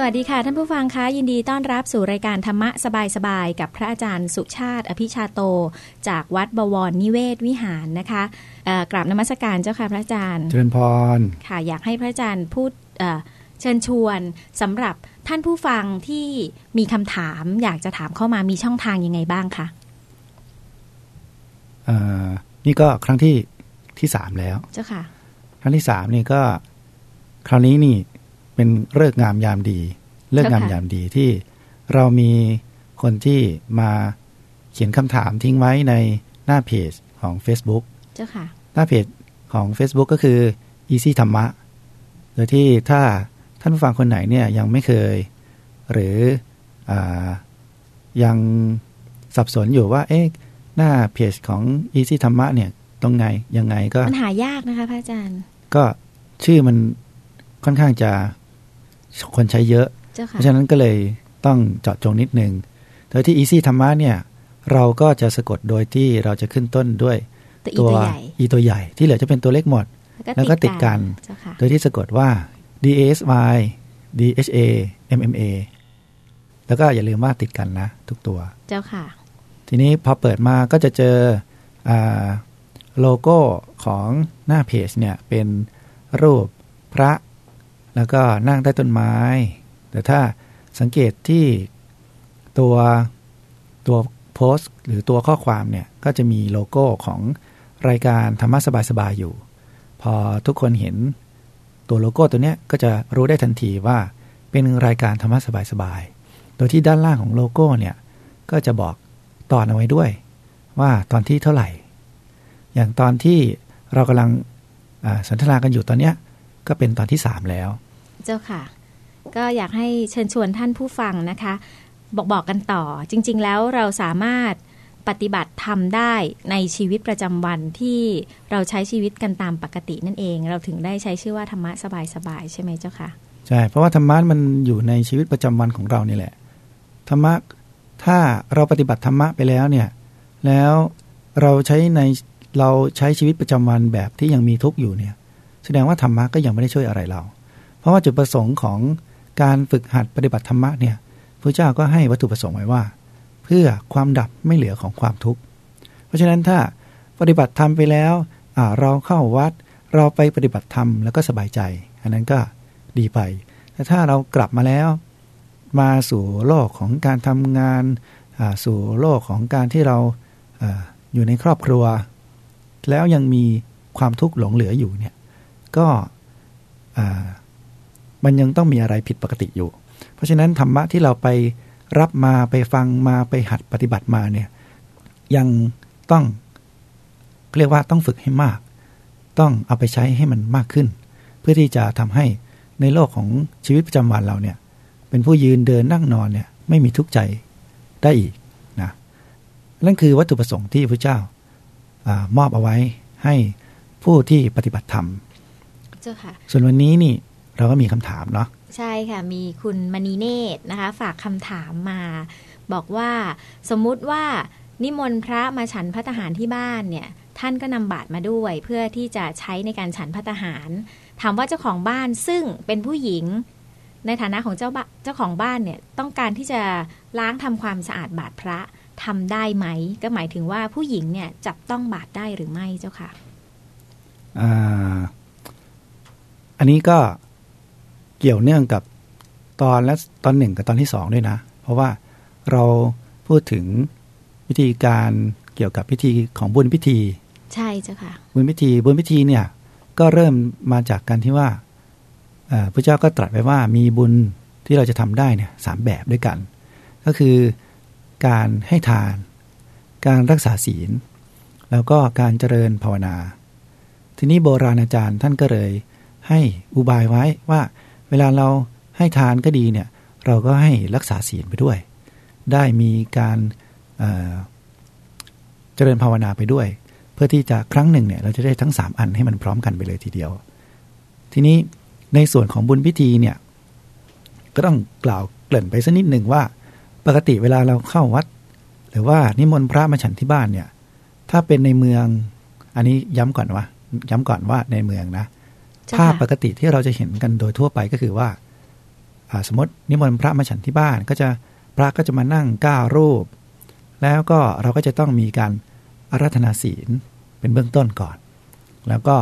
สวัสดีค่ะ ท่านผู้ฟังคะยินดีต้อนรับสู่รายการธรรมะสบายๆ กับพระอาจารย์สุชาติ อภิชาโต จากวัดบวรนิเวศวิหารนะคะกราบนมัสการเจ้าค่ะพระอาจารย์ เจริญพรค่ะอยากให้พระอาจารย์พูดเชิญชวนสำหรับท่านผู้ฟังที่มีคำถามอยากจะถามเข้ามามีช่องทางยังไงบ้างคะนี่ก็ครั้งที่ที่สามแล้ว เจ้าค่ะ ครั้งที่สามนี่ก็ คราวนี้นี่ เป็นเลิกงามยามดี เลิกงามยามดีที่เรามีคนที่มาเขียนคำถามทิ้งไว้ในหน้าเพจของ Facebook เจ้าค่ะ หน้าเพจของ Facebook ก็คือ Easy ธรรมะ โดยที่ถ้าท่านผู้ฟังคนไหนเนี่ยยังไม่เคย หรืออยังสับสนอยู่ว่า เอ๊ะหน้าเพจของ Easy ธรรมะเนี่ยตรงไงยังไงก็ มันหายากนะคะพระอาจารย์ ก็ชื่อมันค่อนข้างจะ คนใช้เยอะ เพราะฉะนั้นก็เลยต้องเจาะจงนิดนึงโดยที่ Easy ธรรมะเนี่ย เราก็จะสะกดโดยที่เราจะขึ้นต้นด้วยตัวอีตัวใหญ่ที่เหลือจะเป็นตัวเล็กหมด แล้วก็ติดกัน โดยที่สะกดว่า D S Y D H A M M A แล้วก็อย่าลืมว่าติดกันนะ ทุกตัว เจ้าค่ะ ทีนี้พอเปิดมาก็จะเจอโลโก้ของหน้าเพจเนี่ย เป็นรูปพระ แล้วก็นั่งใต้ต้นไม้ แต่ถ้าสังเกตที่ตัวตัวโพสต์หรือตัวข้อความเนี่ยก็จะมีโลโก้ของรายการธรรมะสบายๆอยู่ พอทุกคนเห็นตัวโลโก้ตัวเนี้ยก็จะรู้ได้ทันทีว่าเป็นรายการธรรมะสบายๆ โดยที่ด้านล่างของโลโก้เนี่ยก็จะบอกตอนเอาไว้ด้วย ว่าตอนที่เท่าไหร่ อย่างตอนที่เรากำลังสนทนากันอยู่ตอนเนี้ยก็เป็นตอนที่สามแล้ว เจ้าค่ะ ก็อยากให้เชิญชวนท่านผู้ฟังนะคะ บอกบอกกันต่อ จริง ๆ แล้วเราสามารถปฏิบัติทำได้ในชีวิตประจำวันที่เราใช้ชีวิตกันตามปกตินั่นเอง เราถึงได้ใช้ชื่อว่าธรรมะสบายๆใช่ไหมเจ้าค่ะใช่เพราะว่าธรรมะมันอยู่ในชีวิตประจำวันของเรานี่แหละธรรมะถ้าเราปฏิบัติธรรมะไปแล้วเนี่ยแล้วเราใช้ในเราใช้ชีวิตประจำวันแบบที่ยังมีทุกข์อยู่เนี่ย แสดงว่าธรรมะก็ยังไม่ได้ช่วยอะไรเรา ราะว่าจุดประสงค์ของการฝึกหัดปฏิบัติธรรมะเนี่ยพระเจ้าก็ให้วัตถุประสงค์ไว้ว่า เพื่อความดับไม่เหลือของความทุกข์ เพราะฉะนั้นถ้าปฏิบัติธรรมไปแล้วเราเข้าวัด เราไปปฏิบัติธรรมแล้วก็สบายใจ อันนั้นก็ดีไป แต่ถ้าเรากลับมาแล้ว มาสู่โลกของการทำงานสู่โลกของการที่เราอยู่ในครอบครัว แล้วยังมีความทุกข์หลงเหลืออยู่เนี่ยก็ มันยังต้องมีอะไรผิดปกติอยู่ เพราะฉะนั้นธรรมะที่เราไปรับมาไปฟังมาไปหัดปฏิบัติมาเนี่ยยังต้องเรียกว่าต้องฝึกให้มาก ต้องเอาไปใช้ให้มันมากขึ้น เพื่อที่จะทำให้ในโลกของชีวิตประจำวันเราเนี่ย เป็นผู้ยืนเดินนั่งนอนเนี่ยไม่มีทุกข์ใจได้อีกนะนั่นคือวัตถุประสงค์ที่พระเจ้าอมอบเอาไว้ให้ผู้ที่ปฏิบัติธรรม เจ้าค่ะ ส่วนวันนี้นี่ เราก็มีคำถามเนาะใช่ค่ะ มีคุณมณีเนตรนะคะ ฝากคำถามมา บอกว่าสมมุติว่านิมนต์พระมาฉันพัตหารที่บ้านเนี่ย ท่านก็นำบาตรมาด้วย เพื่อที่จะใช้ในการฉันพัตหารถามว่าเจ้าของบ้านซึ่งเป็นผู้หญิง ในฐานะของเจ้าเจ้าของบ้านเนี่ยต้องการที่จะล้างทำความสะอาดบาตรพระทำได้ไหม ก็หมายถึงว่าผู้หญิงเนี่ยจับต้องบาตรได้หรือไม่เจ้าค่ะอ่าอันนี้ก็ เกี่ยวเนื่องกับตอนและตอนหนึ่งกับตอนที่สองด้วยนะ เพราะว่าเราพูดถึงวิธีการเกี่ยวกับพิธีของบุญพิธี ใช่เจ้าค่ะ บุญพิธีบุญพิธีเนี่ยก็เริ่มมาจากการที่ว่าพระเจ้าก็ตรัสไว้ว่ามีบุญที่เราจะทำได้เนี่ยสามแบบด้วยกัน ก็คือการให้ทาน การรักษาศีล แล้วก็การเจริญภาวนา ทีนี้โบราณอาจารย์ท่านก็เลยให้อุบายไว้ว่า เวลาเราให้ทานก็ดีเนี่ยเราก็ให้รักษาศีลไปด้วย ได้มีการเจริญภาวนาไปด้วย เพื่อที่จะครั้งหนึ่งเนี่ยเราจะได้ทั้งสามอันให้มันพร้อมกันไปเลยทีเดียว ทีนี้ในส่วนของบุญพิธีเนี่ยก็ต้องกล่าวเกริ่นไปสักนิดหนึ่งว่า ปกติเวลาเราเข้าวัด หรือว่านิมนต์พระมาฉันที่บ้านเนี่ยถ้าเป็นในเมืองอันนี้ย้ำก่อนว่าย้ำก่อนว่าในเมืองนะ ถ้าปกติที่เราจะเห็นกันโดยทั่วไปก็คือว่าสมมตินิมนต์พระมาฉันที่บ้านก็จะพระก็จะมานั่งก้ารูป แล้วก็เราก็จะต้องมีการอาราธนาศีลเป็นเบื้องต้นก่อน แล้วก็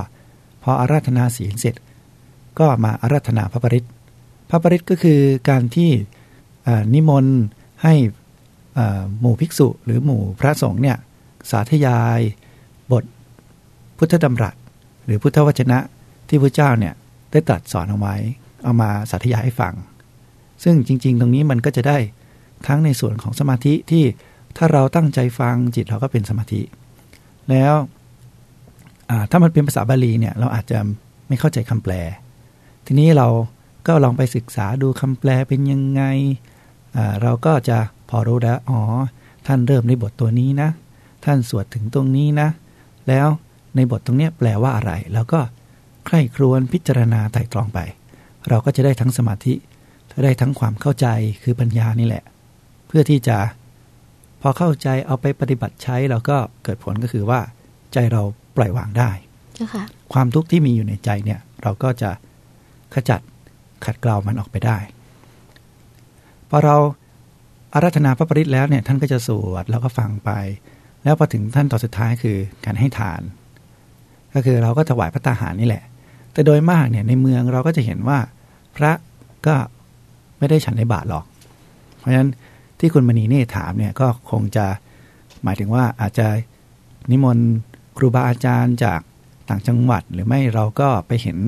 พออาราธนาศีลเสร็จ ก็มาอาราธนาพระปริตพระปริตก็คือการที่นิมนต์ให้หมู่ภิกษุหรือหมู่พระสงฆ์เนี่ยสาธยาย บทพุทธดำรัสหรือพุทธวจนะ ที่พระเจ้าเนี่ยได้ตรัสสอนเอาไว้ เอามาสาธยายให้ฟัง ซึ่งจริง ๆ ตรงนี้มันก็จะได้ทั้งในส่วนของสมาธิที่ถ้าเราตั้งใจฟังจิตเราก็เป็นสมาธิ แล้วถ้ามันเป็นภาษาบาลีเนี่ยเราอาจจะไม่เข้าใจคำแปล ทีนี้เราก็ลองไปศึกษาดูคำแปลเป็นยังไง เราก็จะพอรู้แล้วอ๋อท่านเริ่มในบทตัวนี้นะ ท่านสวดถึงตรงนี้นะ แล้วในบทตรงนี้แปลว่าอะไร แล้วก็ ใคร่ครวญพิจารณาไตร่ตรองไป เราก็จะได้ทั้งสมาธิได้ทั้งความเข้าใจคือปัญญานี่แหละ เพื่อที่จะพอเข้าใจเอาไปปฏิบัติใช้เราก็เกิดผลก็คือว่า ใจเราปล่อยวางได้เจ้าค่ะความทุกข์ที่มีอยู่ในใจเนี่ย เราก็จะขจัดขัดเกลามันออกไปได้พอเราอาราธนาพระปริตแล้วเนี่ยท่านก็จะสวดแล้วก็ฟังไป แล้วพอถึงท่านต่อนสุดท้ายคือการให้ทาน ก็คือเราก็ถวายพระตาหารนี่แหละ แต่โดยมากเนี่ยในเมืองเราก็จะเห็นว่า พระก็ไม่ได้ฉันในบาทหรอก เพราะฉะนั้นที่คุณมณีเน่ถามเนี่ยก็คงจะหมายถึงว่าอาจจะนิมนต์ครูบาอาจารย์จากต่างจังหวัดหรือไม่เราก็ไปเห็น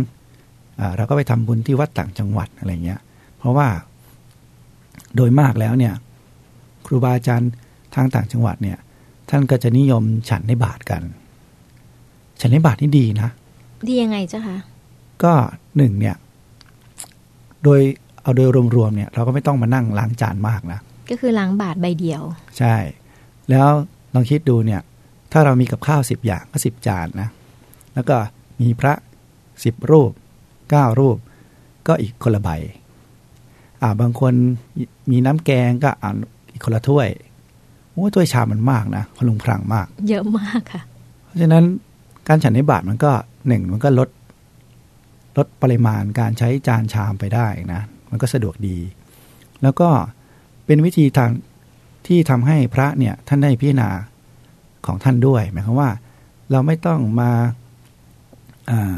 เราก็ไปทำบุญที่วัดต่างจังหวัดอะไรเงี้ย เพราะว่าโดยมากแล้วเนี่ยครูบาอาจารย์ทางต่างจังหวัดเนี่ยท่านก็จะนิยมฉันในบาทกัน ฉันในบาทนี่ดีนะ ดียังไงเจ้าคะ ก็หนึ่งเนี่ย โดยเอาโดยรวมๆเนี่ย เราก็ไม่ต้องมานั่งล้างจานมากนะก็คือล้างบาทใบเดียว ใช่ แล้วลองคิดดูเนี่ย ถ้าเรามีกับข้าวสิบอย่างก็สิบจานนะ แล้วก็มีพระสิบรูปเก้ารูป ก็อีกคนละใบอ่าบางคนมีน้ำแกงก็อ่าอีกคนละถ้วยโอ้ถ้วยชามมันมากนะพลุงพลังมาก เยอะมากค่ะ เพราะฉะนั้นการฉันในบาทมันก็หนึ่งมันก็ลด ลดปริมาณการใช้จานชามไปได้นะมันก็สะดวกดี แล้วก็เป็นวิธีทางที่ทำให้พระเนี่ยท่านได้พิจารณาของท่านด้วยหมายความว่า เราไม่ต้องมาา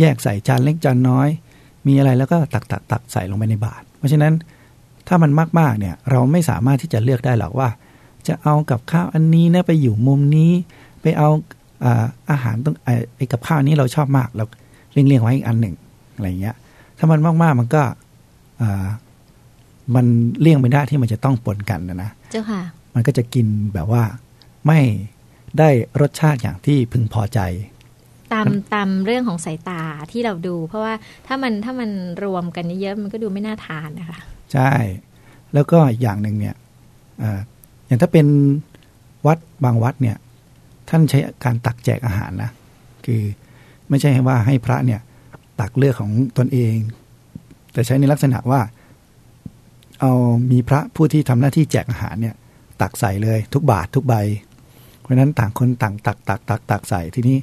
แยกใส่จานเล็กจานน้อย มีอะไรแล้วก็ตักตักตักใส่ลงไปในบาตรเพราะฉะนั้นถ้ามันมากๆเนี่ยเราไม่สามารถที่จะเลือกได้หรอกว่า จะเอากับข้าวอันนี้นะไปอยู่มุมนี้ ไปเอาอาอาหารตรงไอ้ไอ้กับข้าวนี้เราชอบมากเรา เลี่ยงเลี่ยงๆไว้อีกอันหนึ่งอะไรเงี้ย ถ้ามันมากๆมันก็อ่ามันเลี่ยงไม่ได้ที่มันจะต้องปนกันนะนะเจ้าค่ะ มันก็จะกินแบบว่าไม่ได้รสชาติอย่างที่พึงพอใจ ตามตามเรื่องของสายตาที่เราดู เพราะว่าถ้ามันถ้ามันรวมกันเยอะๆมันก็ดูไม่น่าทานนะคะใช่ แล้วก็อีกอย่างหนึ่งเนี่ยอ่าอย่างถ้าเป็นวัดบางวัดเนี่ย ท่านใช้การตักแจกอาหารนะ คือ ไม่ใช่ว่าให้พระเนี่ยตักเลือกของตนเอง แต่ใช้ในลักษณะว่า เอามีพระผู้ที่ทำหน้าที่แจกอาหารเนี่ยตักใส่เลยทุกบาททุกใบ เพราะฉะนั้นต่างคนต่างตักตักตักตักใส่ทีนี้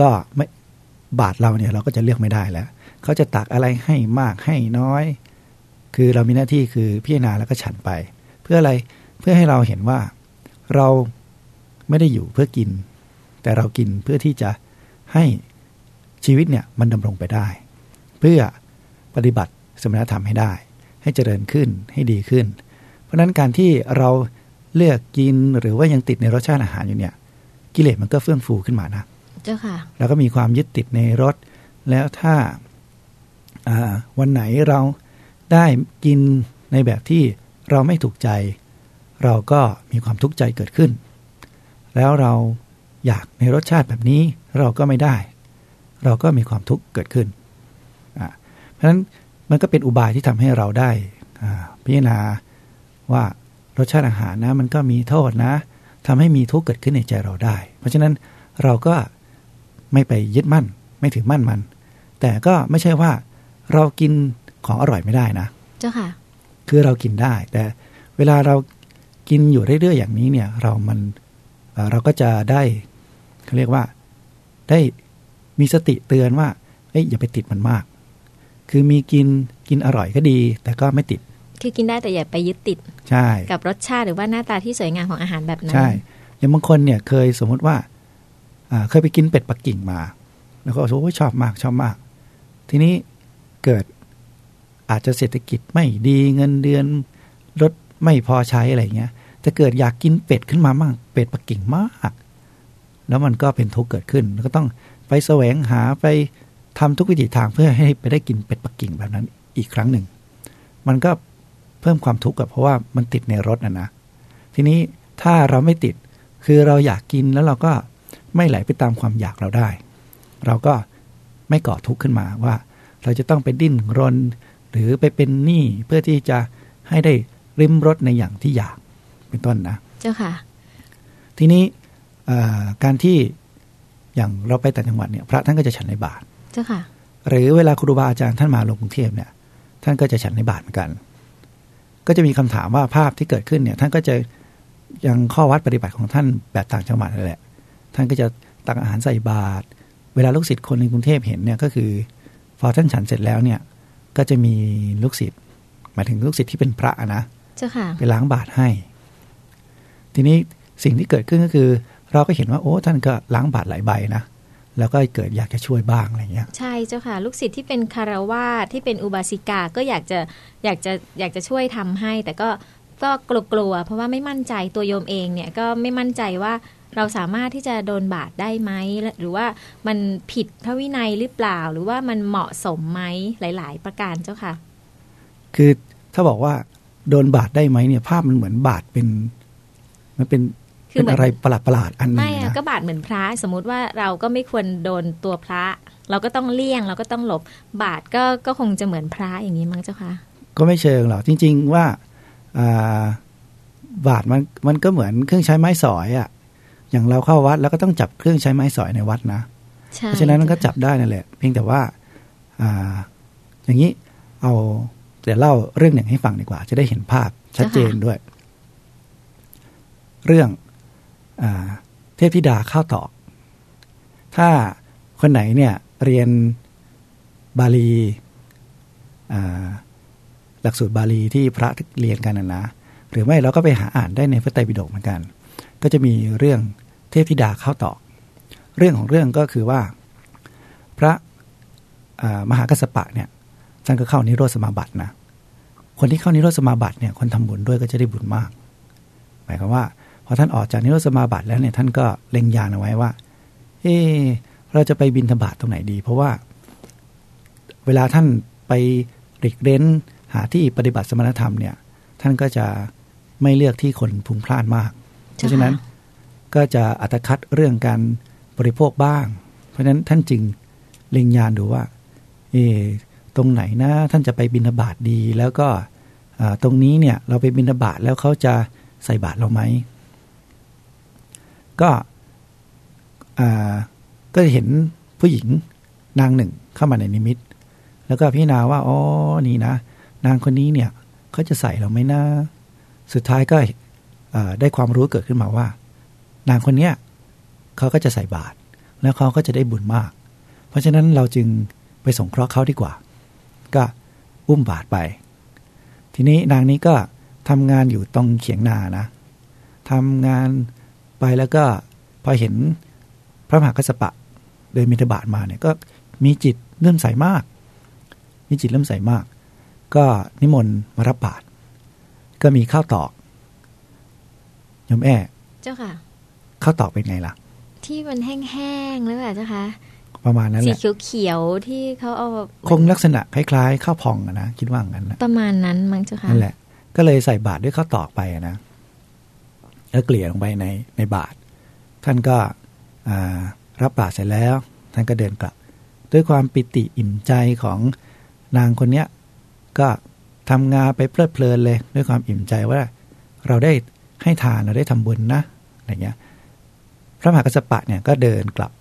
ก็ไม่บาทเราเนี่ยเราก็จะเลือกไม่ได้แล้วเขาจะตักอะไรให้มากให้น้อย คือเรามีหน้าที่คือพิจารณาแล้วก็ฉันไป เพื่ออะไรเพื่อให้เราเห็นว่าเราไม่ได้อยู่เพื่อกิน แต่เรากินเพื่อที่จะให้ ชีวิตเนี่ยมันดำรงไปได้ เพื่อปฏิบัติสมณธรรมให้ได้ ให้เจริญขึ้นให้ดีขึ้น เพราะฉะนั้นการที่เราเลือกกินหรือว่ายังติดในรสชาติอาหารอยู่เนี่ยกิเลสมันก็เฟื่องฟูขึ้นมานะเจ้าค่ะแล้วก็มีความยึดติดในรสแล้วถ้าอ่าวันไหนเราได้กินในแบบที่เราไม่ถูกใจ เราก็มีความทุกข์ใจเกิดขึ้น แล้วเราอยากในรสชาติแบบนี้เราก็ไม่ได้ เราก็มีความทุกข์เกิดขึ้นอ่าเพราะฉะนั้นมันก็เป็นอุบายที่ทำให้เราได้อ่าพิจารณาว่ารสชาติอาหารนะมันก็มีโทษนะทำให้มีทุกข์เกิดขึ้นในใจเราได้ เพราะฉะนั้นเราก็ไม่ไปยึดมั่น ไม่ถือมั่นมัน แต่ก็ไม่ใช่ว่าเรากินของอร่อยไม่ได้นะ เจ้าค่ะ คือเรากินได้ แต่เวลาเรากินอยู่เรื่อยๆอย่างนี้เนี่ย เรามันเอ่อเราก็จะได้เขาเรียกว่าได้ มีสติเตือนว่าเอ้ยอย่าไปติดมันมาก คือมีกินกินอร่อยก็ดี แต่ก็ไม่ติด คือกินได้แต่อย่าไปยึดติด ใช่ กับรสชาติหรือว่าหน้าตาที่สวยงามของอาหารแบบนั้น ใช่อย่างบางคนเนี่ยเคยสมมุติว่าอ่าเคยไปกินเป็ดปักกิ่งมา แล้วก็โอ้ยชอบมากชอบมาก ทีนี้เกิดอาจจะเศรษฐกิจไม่ดีเงินเดือนลดไม่พอใช้อะไรเงี้ยจะเกิดอยากกินเป็ดขึ้นมามั่งเป็ดปักกิ่งมาก แล้วมันก็เป็นทุกข์เกิดขึ้น แล้วก็ต้อง ไปแสวงหาไปทำทุกวิถีทางเพื่อให้ไปได้กินเป็ดปักกิ่งแบบนั้นอีกครั้งหนึ่ง มันก็เพิ่มความทุกข์กับเพราะว่ามันติดในรถนะนะ ทีนี้ถ้าเราไม่ติดคือเราอยากกินแล้วเราก็ไม่ไหลไปตามความอยากเราได้ เราก็ไม่ก่อทุกข์ขึ้นมาว่า เราจะต้องไปดิ้นรน หรือไปเป็นหนี้เพื่อที่จะให้ได้ริมรถในอย่างที่อยากเป็นต้นนะ เจ้าค่ะ ทีนี้เอ่อการที่ อย่างเราไปต่างจังหวัดเนี่ยพระท่านก็จะฉันในบาตรเจ้าค่ะ หรือเวลาครูบาอาจารย์ท่านมาลงกรุงเทพเนี่ย ท่านก็จะฉันในบาตรเหมือนกัน ก็จะมีคำถามว่าภาพที่เกิดขึ้นเนี่ย ท่านก็จะยังข้อวัดปฏิบัติของท่านแบบต่างจังหวัดนั่นแหละ ท่านก็จะตักอาหารใส่บาตรเวลาลูกศิษย์คนในกรุงเทพเห็นเนี่ยก็คือ พอท่านฉันเสร็จแล้วเนี่ย ก็จะมีลูกศิษย์หมายถึงลูกศิษย์ที่เป็นพระอะนะเจ้าค่ะไปล้างบาตรให้ ทีนี้สิ่งที่เกิดขึ้นก็คือ เราก็เห็นว่าโอ้ท่านก็ล้างบาตรหลายใบนะแล้วก็เกิดอยากจะช่วยบ้างอะไรเงี้ยใช่เจ้าค่ะ ลูกศิษย์ที่เป็นคารวาสที่เป็นอุบาสิกาก็อยากจะอยากจะอยากจะช่วยทำให้ แต่ก็ก็กลัวๆเพราะว่าไม่มั่นใจตัวโยมเองเนี่ยก็ไม่มั่นใจว่าเราสามารถที่จะโดนบาดได้ไหมหรือว่ามันผิดพระวินัยหรือเปล่า หรือว่ามันเหมาะสมไหมหลาย ๆ ประการเจ้าค่ะ คือถ้าบอกว่าโดนบาดได้ไหมเนี่ยภาพมันเหมือนบาดเป็น มันเป็นคือ เป็นเหมือนอะไรประหลาดประหลาดๆอันหนึงไม่อะนะก็บาดเหมือนพระ สมมุติว่าเราก็ไม่ควรโดนตัวพระ เราก็ต้องเลี่ยงเราก็ต้องหลบบาดก็ก็คงจะเหมือนพระอย่างนี้มั้งเจ้าค่ะก็ไม่เชิงหรอกจริง ๆว่าอ่าบาดมันมันก็เหมือนเครื่องใช้ไม้สอยอะ่ะอย่างเราเข้าวัดแล้วก็ต้องจับเครื่องใช้ไม้สอยในวัดนะใช่เพราะฉะนั้นมันก็จับได้นั่นแหละ เพียงแต่ว่าอ่า อย่างนี้เอาเดี๋ยวเล่าเรื่องหนึ่งให้ฟังดีกว่า จะได้เห็นภาพชัดเจนด้วย เรื่องอา เทพธิดาข้าวตอก ถ้าคนไหนเนี่ยเรียนบาลีหลักสูตรบาลีที่พระเรียนกันนะนะ หรือไม่เราก็ไปหาอ่านได้ในพระไตรปิฎกเหมือนกัน ก็จะมีเรื่องเทพธิดาข้าวตอก เรื่องของเรื่องก็คือว่าพระมหากัสสปะเนี่ยท่านก็เข้านิโรธสมาบัตินะคนที่เข้านิโรธสมาบัติเนี่ยคนทำบุญด้วยก็จะได้บุญมาก หมายความว่า พอท่านออกจากนิโรธสมาบัติแล้วเนี่ยท่านก็เล็งยานเอาไว้ว่า เออเราจะไปบินธบาตตรงไหนดี เพราะว่า เวลาท่านไปหลีกเล้นหาที่ปฏิบัติสมณธรรมเนี่ย ท่านก็จะไม่เลือกที่คนพุงพลานมาก เพราะฉะนั้นก็จะอัตคัดเรื่องการบริโภคบ้าง เพราะฉะนั้นท่านจึงเล็งยานดูว่า เออตรงไหนนะท่านจะไปบิณฑบาตดี แล้วก็ตรงนี้เนี่ยเราไปบิณฑบาตแล้วเขาจะใส่บาตรเราไหม ก็ก็เห็นผู้หญิงนางหนึ่งเข้ามาในนิมิต แล้วก็พิจารณาว่าอ๋อนี่นะ นางคนนี้เนี่ยเขาจะใส่เราไหมนะสุดท้ายก็ได้ความรู้เกิดขึ้นมาว่า นางคนเนี้ยเขาก็จะใส่บาตรแล้วเขาก็จะได้บุญมาก เพราะฉะนั้นเราจึงไปสงเคราะห์เขาดีกว่า ก็อุ้มบาตรไป ทีนี้นางนี้ก็ทำงานอยู่ตรงเขียงนานะทำงาน ไปแล้วก็พอเห็นพระมหากัสสปะเดินมิถบาทมาเนี่ยก็มีจิตเลื่อมใสมาก มีจิตเลื่อมใสมาก ก็นิมนต์มารับบาตรก็มีข้าวตอกโยมแอ้เจ้าค่ะข้าวตอกเป็นไงล่ะ ที่มันแห้งๆหรือเปล่าเจ้าคะประมาณนั้นแหสีละเขียวๆที่เขาเอาคงลักษณะคล้ายๆข้าวพองอะนะคิดว่างั้นนะประมาณนั้นมั้งเจ้าค่ะนั่นแหละ ก็เลยใส่บาตรด้วยข้าวตอกไปอะนะ แล้วเกลี่ยลงไปในในบาตรท่านก็รับบาตรเสร็จแล้ว ท่านก็เดินกลับ ด้วยความปิติอิ่มใจของนางคนเนี้ยก็ทำงานไปเพลิดเพลินเลย ด้วยความอิ่มใจว่าเราได้ให้ทานเราได้ทำบุญนะอะไรเงี้ยพระมหากัสปะเนี่ยก็เดินกลับ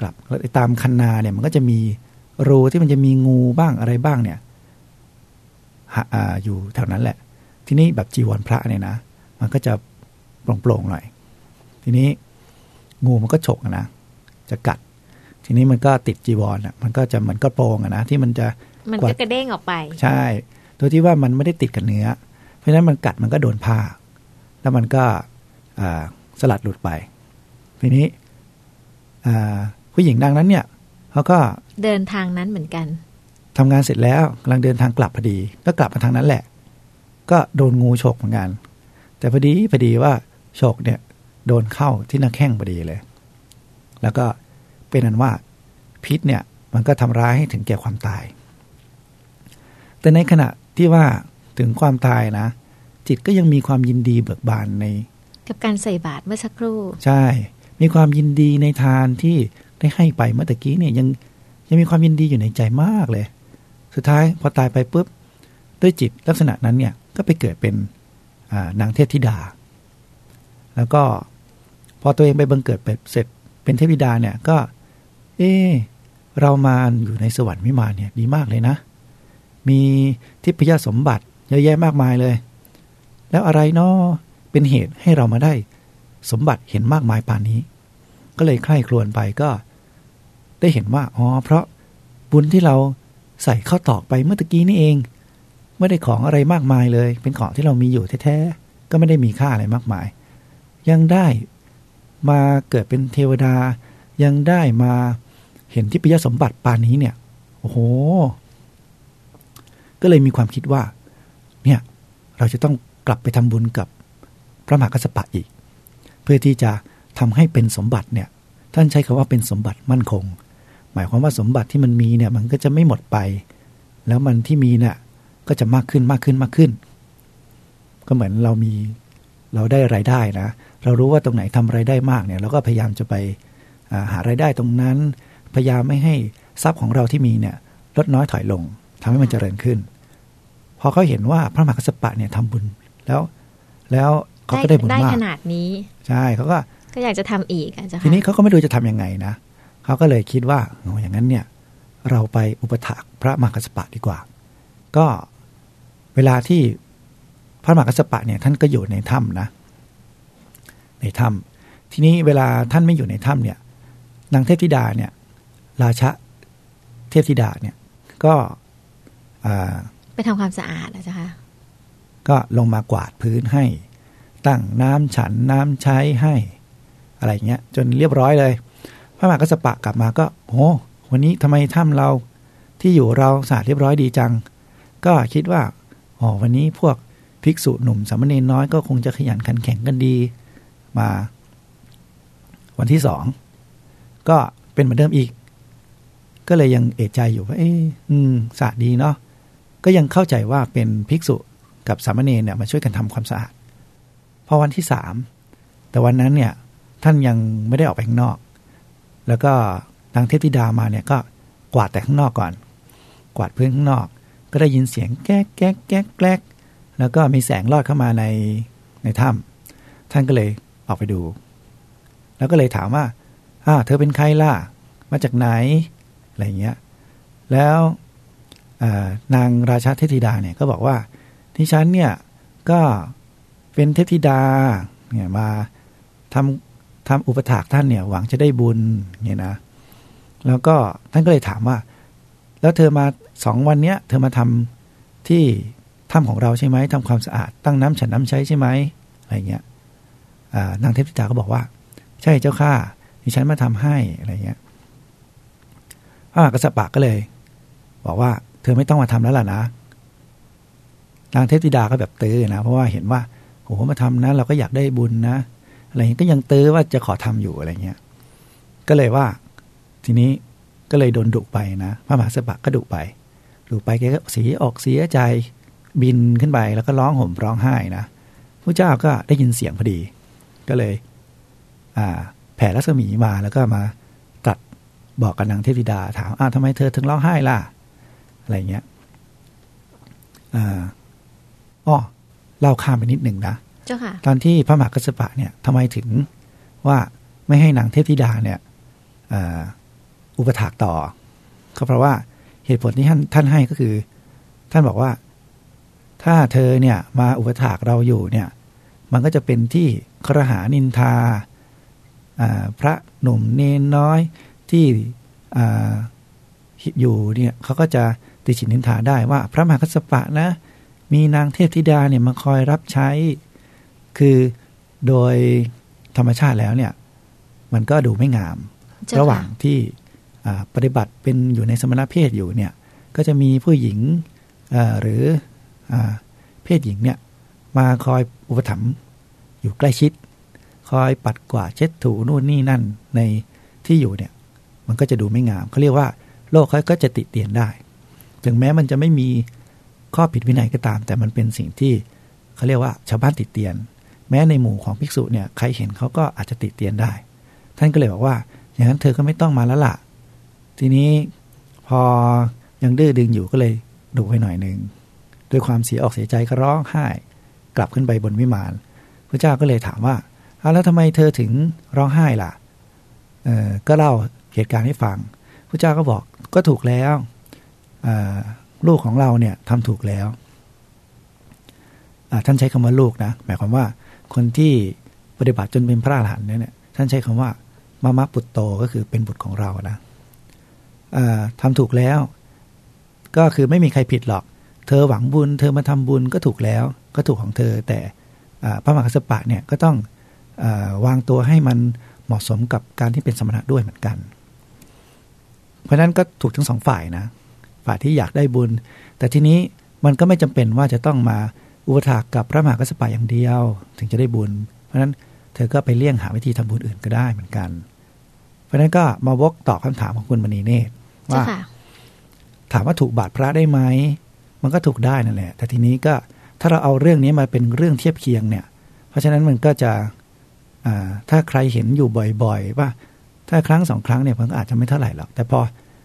กลับแล้วตามคันนาเนี่ยมันก็จะมีรูที่มันจะมีงูบ้างอะไรบ้างเนี่ยออยู่แถวนั้นแหละ ที่นี้แบบจีวรพระเนี่ยนะ มันก็จะ โปร่งๆหน่อย ทีนี้งูมันก็ฉกอะนะ จะกัด ทีนี้มันก็ติดจีวรอะ มันก็จะเหมือนกระโปรงอะนะที่มันจะมันกว่าก็กระเด้งออกไป ใช่โดยที่ว่ามันไม่ได้ติดกับเนื้อ เพราะฉะนั้นมันกัดมันก็โดนผ้า แล้วมันก็อ่าสลัดหลุดไป ทีนี้อ่าผู้หญิงดังนั้นเนี่ยเขาก็เดินทางนั้นเหมือนกันทำงานเสร็จแล้วกำลังเดินทางกลับพอดี ก็กลับมาทางนั้นแหละ ก็โดนงูฉกเหมือนกัน แต่พอดีพอดีว่า ฉกเนี่ยโดนเข้าที่หน้าแข้งพอดีเลย แล้วก็เป็นอันว่าพิษเนี่ยมันก็ทำร้ายให้ถึงแก่ความตาย แต่ในขณะที่ว่าถึงความตายนะ จิตก็ยังมีความยินดีเบิกบานใน กับการใส่บาตรเมื่อสักครู่ ใช่ มีความยินดีในทานที่ได้ให้ไปเมื่อตะกี้เนี่ยยังยังมีความยินดีอยู่ในใจมากเลย สุดท้ายพอตายไปปุ๊บ ด้วยจิตลักษณะนั้นเนี่ยก็ไปเกิดเป็นอ่านางเทพธิดา แล้วก็พอตัวเองไปบังเกิดไปเสร็จเป็นเทพธิดาเนี่ยก็ เออเรามาอยู่ในสวรรค์วิมานเนี่ยดีมากเลยนะ มีทิพยสมบัติเยอะแยะมากมายเลย แล้วอะไรเนาะเป็นเหตุให้เรามาได้สมบัติเห็นมากมายป่านนี้ ก็เลยใคร่ครวญไปก็ ได้เห็นว่าอ๋อเพราะบุญที่เราใส่เข้าตอกไปเมื่อตะกี้นี่เอง ไม่ได้ของอะไรมากมายเลย เป็นของที่เรามีอยู่แท้ๆก็ไม่ได้มีค่าอะไรมากมาย ยังได้มาเกิดเป็นเทวดา ยังได้มาเห็นทิพยสมบัติปานนี้เนี่ย โอ้โห ก็เลยมีความคิดว่า เนี่ย เราจะต้องกลับไปทำบุญกับพระมหากัสสปะอีก เพื่อที่จะทำให้เป็นสมบัติเนี่ย ท่านใช้คำว่าเป็นสมบัติมั่นคง หมายความว่าสมบัติที่มันมีเนี่ย มันก็จะไม่หมดไป แล้วมันที่มีเนี่ยก็จะมากขึ้นมากขึ้นมากขึ้น ก็เหมือนเรามีเราได้รายได้นะ เรารู้ว่าตรงไหนทำรายได้มากเนี่ยเราก็พยายามจะไปอ่าหารายได้ตรงนั้น พยายามไม่ให้ทรัพย์ของเราที่มีเนี่ยลดน้อยถอยลงทำให้มันเจริญขึ้น พอเขาเห็นว่าพระมหากัสสปะเนี่ยทำบุญแล้วแล้วเขาก็ได้บุญได้มากขนาดนี้ ใช่เขาก็ก็อยากจะทำอีกอะเจ้าทีค่ะนี้เขาก็ไม่รู้จะทำยังไงนะเขาก็เลยคิดว่าโอ้อย่างนั้นเนี่ยเราไปอุปถากพระมหากัสสปะดีกว่า ก็เวลาที่พระมหากัสสปะเนี่ยท่านก็อยู่ในถ้ำนะ ในถ้ำทีนี้เวลาท่านไม่อยู่ในถ้ำเนี่ยนางเทพธิดาเนี่ยราชะเทพธิดาเนี่ยก็อ่าไปทำความสะอาดอะเจ้าค่ะก็ลงมากวาดพื้นให้ ตั้งน้ำฉันน้ำใช้ให้ อะไรอย่างเงี้ยจนเรียบร้อยเลย พระมหากัสสปะกลับมาก็โอ้วันนี้ทำไมถ้ำเราที่อยู่เราสะอาดเรียบร้อยดีจัง ก็คิดว่าอ๋อวันนี้พวกภิกษุหนุ่มสามเณรน้อยก็คงจะขยันขันแข็งกันดี มาวันที่สองก็เป็นเหมือนเดิมอีก ก็เลยยังเอะใจอยู่ว่า เออสะอาดดีเนาะก็ยังเข้าใจว่าเป็นภิกษุกับสามเณรเนี่ยมาช่วยกันทำความสะอาดพอวันที่สามแต่วันนั้นเนี่ยท่านยังไม่ได้ออกไปข้างนอก แล้วก็นางเทพธิดามาเนี่ยก็กวาดแต่ข้างนอกก่อน กวาดพื้นข้างนอก ก็ได้ยินเสียงแก๊กแก๊กแก๊กแก๊กแล้วก็มีแสงลอดเข้ามาในในถ้ำท่านก็เลย ออกไปดู แล้วก็เลยถามว่าอ้าเธอเป็นใครล่ะ มาจากไหน อะไรอย่างเงี้ย แล้วนางราชาเทพธิดาเนี่ยก็บอกว่าที่ฉันเนี่ยก็เป็นเทพธิดาเนี่ยมาทำทำอุปถากท่านเนี่ยหวังจะได้บุญเนี่ยนะ แล้วก็ท่านก็เลยถามว่า แล้วเธอมาสองวันเนี้ยเธอมาทำที่ถ้ำของเราใช่ไหมทำความสะอาดตั้งน้ำฉันน้ำใช้ใช่ไหมอะไรเงี้ย นางเทพธิดาก็บอกว่า ใช่เจ้าข้าดิฉันมาทำให้อะไรเงี้ยพระมหากษัตริย์ปะก็เลย บอกว่า เธอไม่ต้องมาทำแล้วล่ะนะนางเทพธิดาก็แบบตื้อนะ เพราะว่าเห็นว่าโอ้โหมาทำนะ เราก็อยากได้บุญนะอะไรเงี้ยก็ยังตื้อว่าจะขอทำอยู่อะไรเงี้ยก็เลยว่า ทีนี้ก็เลยโดนดุไปนะพระมหาสปะก็ดุไปดุไปแกก็เสียออกเสียใจบินขึ้นไปแล้วก็ร้องห่มร้องไห้นะพระเจ้าก็ได้ยินเสียงพอดี ก็เลยอ่าแผ่รัศมีมาแล้วก็มาตรัดบอกกับนางเทพธิดา ถามอ้าวทำไมเธอถึงร้องไห้ล่ะ อะไรเงี้ยอ่าอ้อเล่าข้ามไปนิดหนึ่งนะเจ้าค่ะตอนที่พระมหากัสสปะเนี่ยทำไมถึงว่าไม่ให้นางเทพธิดาเนี่ยเอออุปถากต่อ ก็เพราะว่าเหตุผลที่ท่านท่านให้ก็คือ ท่านบอกว่า ถ้าเธอเนี่ยมาอุปถากเราอยู่เนี่ย มันก็จะเป็นที่ครหานินทาอ่าพระหนุ่มเนนน้อยที่อ่าอยู่เนี่ยเขาก็จะติฉินนินทาได้ว่าพระมหากัสสปะนะ มีนางเทพธิดาเนี่ยมาคอยรับใช้ คือโดยธรรมชาติแล้วเนี่ย มันก็ดูไม่งามเจ้าค่ะระหว่างที่อ่าปฏิบัติเป็นอยู่ในสมณเพศอยู่เนี่ย ก็จะมีผู้หญิงอ่าหรืออาเพศหญิงเนี่ย มาคอยอุปถัมภ์อยู่ใกล้ชิด คอยปัดกวาดเช็ดถูนู่นนี่นั่นในที่อยู่เนี่ย มันก็จะดูไม่งามเขาเรียกว่า โลกเขาก็จะติเตียนได้ ถึงแม้มันจะไม่มีข้อผิดวินัยก็ตาม แต่มันเป็นสิ่งที่เขาเรียกว่าชาวบ้านติเตียน แม้ในหมู่ของภิกษุเนี่ยใครเห็นเขาก็อาจจะติเตียนได้ ท่านก็เลยบอกว่า อย่างนั้นเธอก็ไม่ต้องมาแล้วล่ะ ทีนี้พอยังดื้อดึงอยู่ก็เลยดุไปหน่อยหนึ่งด้วยความเสียออกเสียใจก็ร้องไห้ กลับขึ้นไปบนวิมานพระเจ้าก็เลยถามว่าเอาแล้วทำไมเธอถึงร้องไห้ล่ะเออก็เล่าเหตุการณ์ให้ฟังพระเจ้าก็บอกก็ถูกแล้วลูกของเราเนี่ยทำถูกแล้วท่านใช้คำว่าลูกนะหมายความว่าคนที่ปฏิบัติจนเป็นพระอรหันต์เนี่ยท่านใช้คำว่ามามะปุตโตก็คือเป็นบุตรของเรานะาทำถูกแล้ว ก็คือไม่มีใครผิดหรอก เธอหวังบุญ เธอมาทำบุญก็ถูกแล้ว ก็ถูกของเธอ แต่อ่าพระมหากัสสปะเนี่ยก็ต้องอาวางตัวให้มันเหมาะสมกับการที่เป็นสมณะด้วยเหมือนกัน เพราะฉะนั้นก็ถูกทั้งสองฝ่ายนะ ฝ่ายที่อยากได้บุญ แต่ทีนี้มันก็ไม่จำเป็นว่าจะต้องมาอุปถากกับพระมหากัสสปะอย่างเดียว ถึงจะได้บุญ เพราะฉะนั้นเธอก็ไปเลี่ยงหาวิธีทำบุญอื่นก็ได้เหมือนกัน เพราะฉะนั้นก็มาวกตอบคำถามของคุณมณีเนตรเจ้าว่าค่ะถามว่าถูกบาดพระได้ไหมมันก็ถูกได้นั่นแหละ แต่ทีนี้ก็ ถ้าเราเอาเรื่องนี้มาเป็นเรื่องเทียบเคียงเนี่ย เพราะฉะนั้นมันก็จะอ่าถ้าใครเห็นอยู่บ่อยๆ ว่า ถ้าครั้งสองครั้งเนี่ยมันก็อาจจะไม่เท่าไหร่หรอก แต่พอ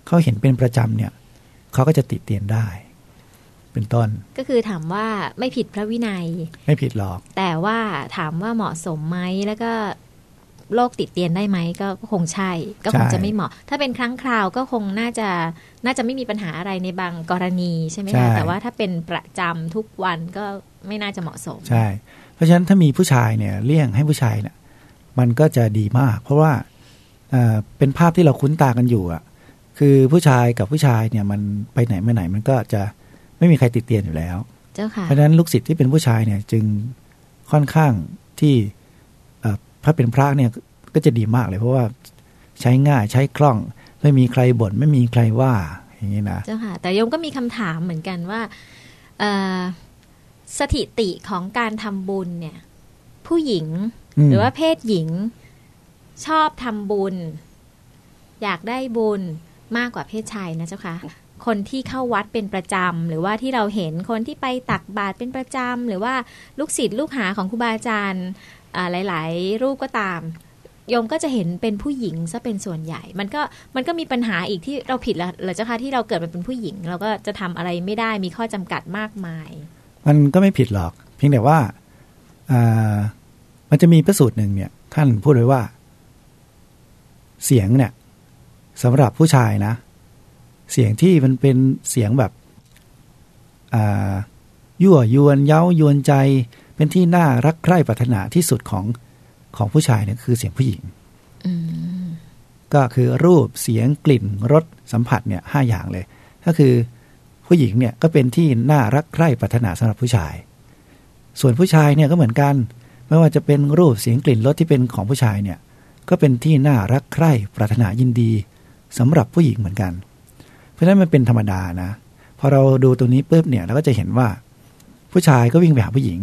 เขาเห็นเป็นประจำเนี่ยเขาก็จะติเตียนได้ เป็นต้น ก็คือถามว่าไม่ผิดพระวินัย ไม่ผิดหรอก แต่ว่าถามว่าเหมาะสมไหมแล้วก็ โรคติดเตียนได้ไหมก็คงใช่ ก็คงใช่จะไม่เหมาะ ถ้าเป็นครั้งคราวก็คงน่าจะน่าจะไม่มีปัญหาอะไรในบางกรณีใช่ไหมใช่คะแต่ว่าถ้าเป็นประจำทุกวันก็ไม่น่าจะเหมาะสมใช่ เพราะฉะนั้นถ้ามีผู้ชายเนี่ยเลี่ยงให้ผู้ชายเนี่ยมันก็จะดีมาก เพราะว่าเอ่อเป็นภาพที่เราคุ้นตากันอยู่อะคือผู้ชายกับผู้ชายเนี่ยมันไปไหนมาไหนมันก็จะไม่มีใครติดเตียนอยู่แล้วเจ้าค่ะเพราะฉะนั้นลูกศิษย์ที่เป็นผู้ชายเนี่ยจึงค่อนข้างที่เอ่อ ถ้าเป็นพระเนี่ยก็จะดีมากเลย เพราะว่าใช้ง่ายใช้คล่อง ไม่มีใครบ่นไม่มีใครว่าอย่างนี้นะเจ้าค่ะ แต่โยมก็มีคำถามเหมือนกันว่าเอ่อสถิติของการทำบุญเนี่ย ผู้หญิงมหรือว่าเพศหญิงชอบทำบุญ อยากได้บุญมากกว่าเพศชายนะเจ้าค่ะคนที่เข้าวัดเป็นประจำหรือว่าที่เราเห็นคนที่ไปตักบาตรเป็นประจำหรือว่าลูกศิษย์ลูกหาของครูบาอาจารย์อ่า หลาย ๆ รูปก็ตามโยมก็จะเห็นเป็นผู้หญิงซะเป็นส่วนใหญ่ มันก็มันก็มีปัญหาอีกที่เราผิดแล้วเหรอเจ้าค่ะที่เราเกิดมาเป็นผู้หญิง เราก็จะทำอะไรไม่ได้มีข้อจำกัดมากมาย มันก็ไม่ผิดหรอก เพียงแต่ว่าอมันจะมีพระสูตรหนึ่งเนี่ย ท่านพูดไว้ว่า เสียงเนี่ยสำหรับผู้ชายนะ เสียงที่มันเป็นเสียงแบบอ่ายั่วยวนเย้ายวนใจ เป็นที่น่ารักใคร่ปรารถนาที่สุดของของผู้ชายเนี่ยคือเสียงผู้หญิงอืมก็คือรูปเสียงกลิ่นรสสัมผัสเนี่ยห้าอย่างเลย ก็คือผู้หญิงเนี่ยก็เป็นที่น่ารักใคร่ปรารถนาสำหรับผู้ชาย ส่วนผู้ชายเนี่ยก็เหมือนกัน ไม่ว่าจะเป็นรูปเสียงกลิ่นรสที่เป็นของผู้ชายเนี่ยก็เป็นที่น่ารักใคร่ปรารถนายินดีสำหรับผู้หญิงเหมือนกัน เพราะฉะนั้นมันเป็นธรรมดานะพอเราดูตรงนี้ปุ๊บเนี่ยเราก็จะเห็นว่า ผู้ชายก็วิ่งไปหาผู้หญิง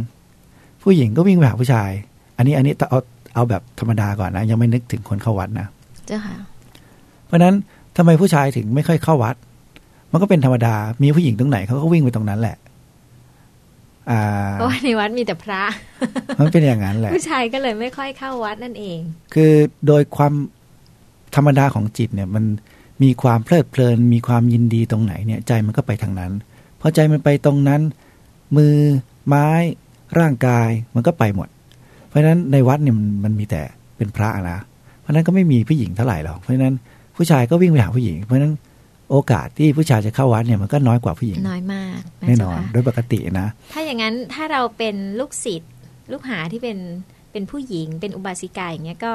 ผู้หญิงก็วิ่งไปหาผู้ชาย อันนี้อันนี้เอาเอาแบบธรรมดาก่อนนะ ยังไม่นึกถึงคนเข้าวัดนะเจ้าค่ะ เพราะฉะนั้นทำไมผู้ชายถึงไม่ค่อยเข้าวัด มันก็เป็นธรรมดา มีผู้หญิงตรงไหนเขาก็วิ่งไปตรงนั้นแหละอ่าเพราะว่าในวัดมีแต่พระ มันเป็นอย่างนั้นแหละ ผู้ชายก็เลยไม่ค่อยเข้าวัดนั่นเอง คือโดยความธรรมดาของจิตเนี่ย มันมีความเพลิดเพลิน มีความยินดีตรงไหนเนี่ย ใจมันก็ไปทางนั้นพอใจมันไปตรงนั้น มือไม้ ร่างกายมันก็ไปหมด เพราะฉะนั้นในวัดเนี่ยมันมันมีแต่เป็นพระนะเพราะฉะนั้นก็ไม่มีผู้หญิงเท่าไหร่หรอกเพราะฉะนั้นผู้ชายก็วิ่งไปหาผู้หญิง เพราะฉะนั้นโอกาสที่ผู้ชายจะเข้าวัดเนี่ยมันก็น้อยกว่าผู้หญิงน้อยมากะแน่นอนเจ้าค่ะโดยปกตินะ ถ้าอย่างนั้นถ้าเราเป็นลูกศิษย์ลูกหาที่เป็นเป็นผู้หญิง เป็นอุบาสิกาอย่างเงี้ยก็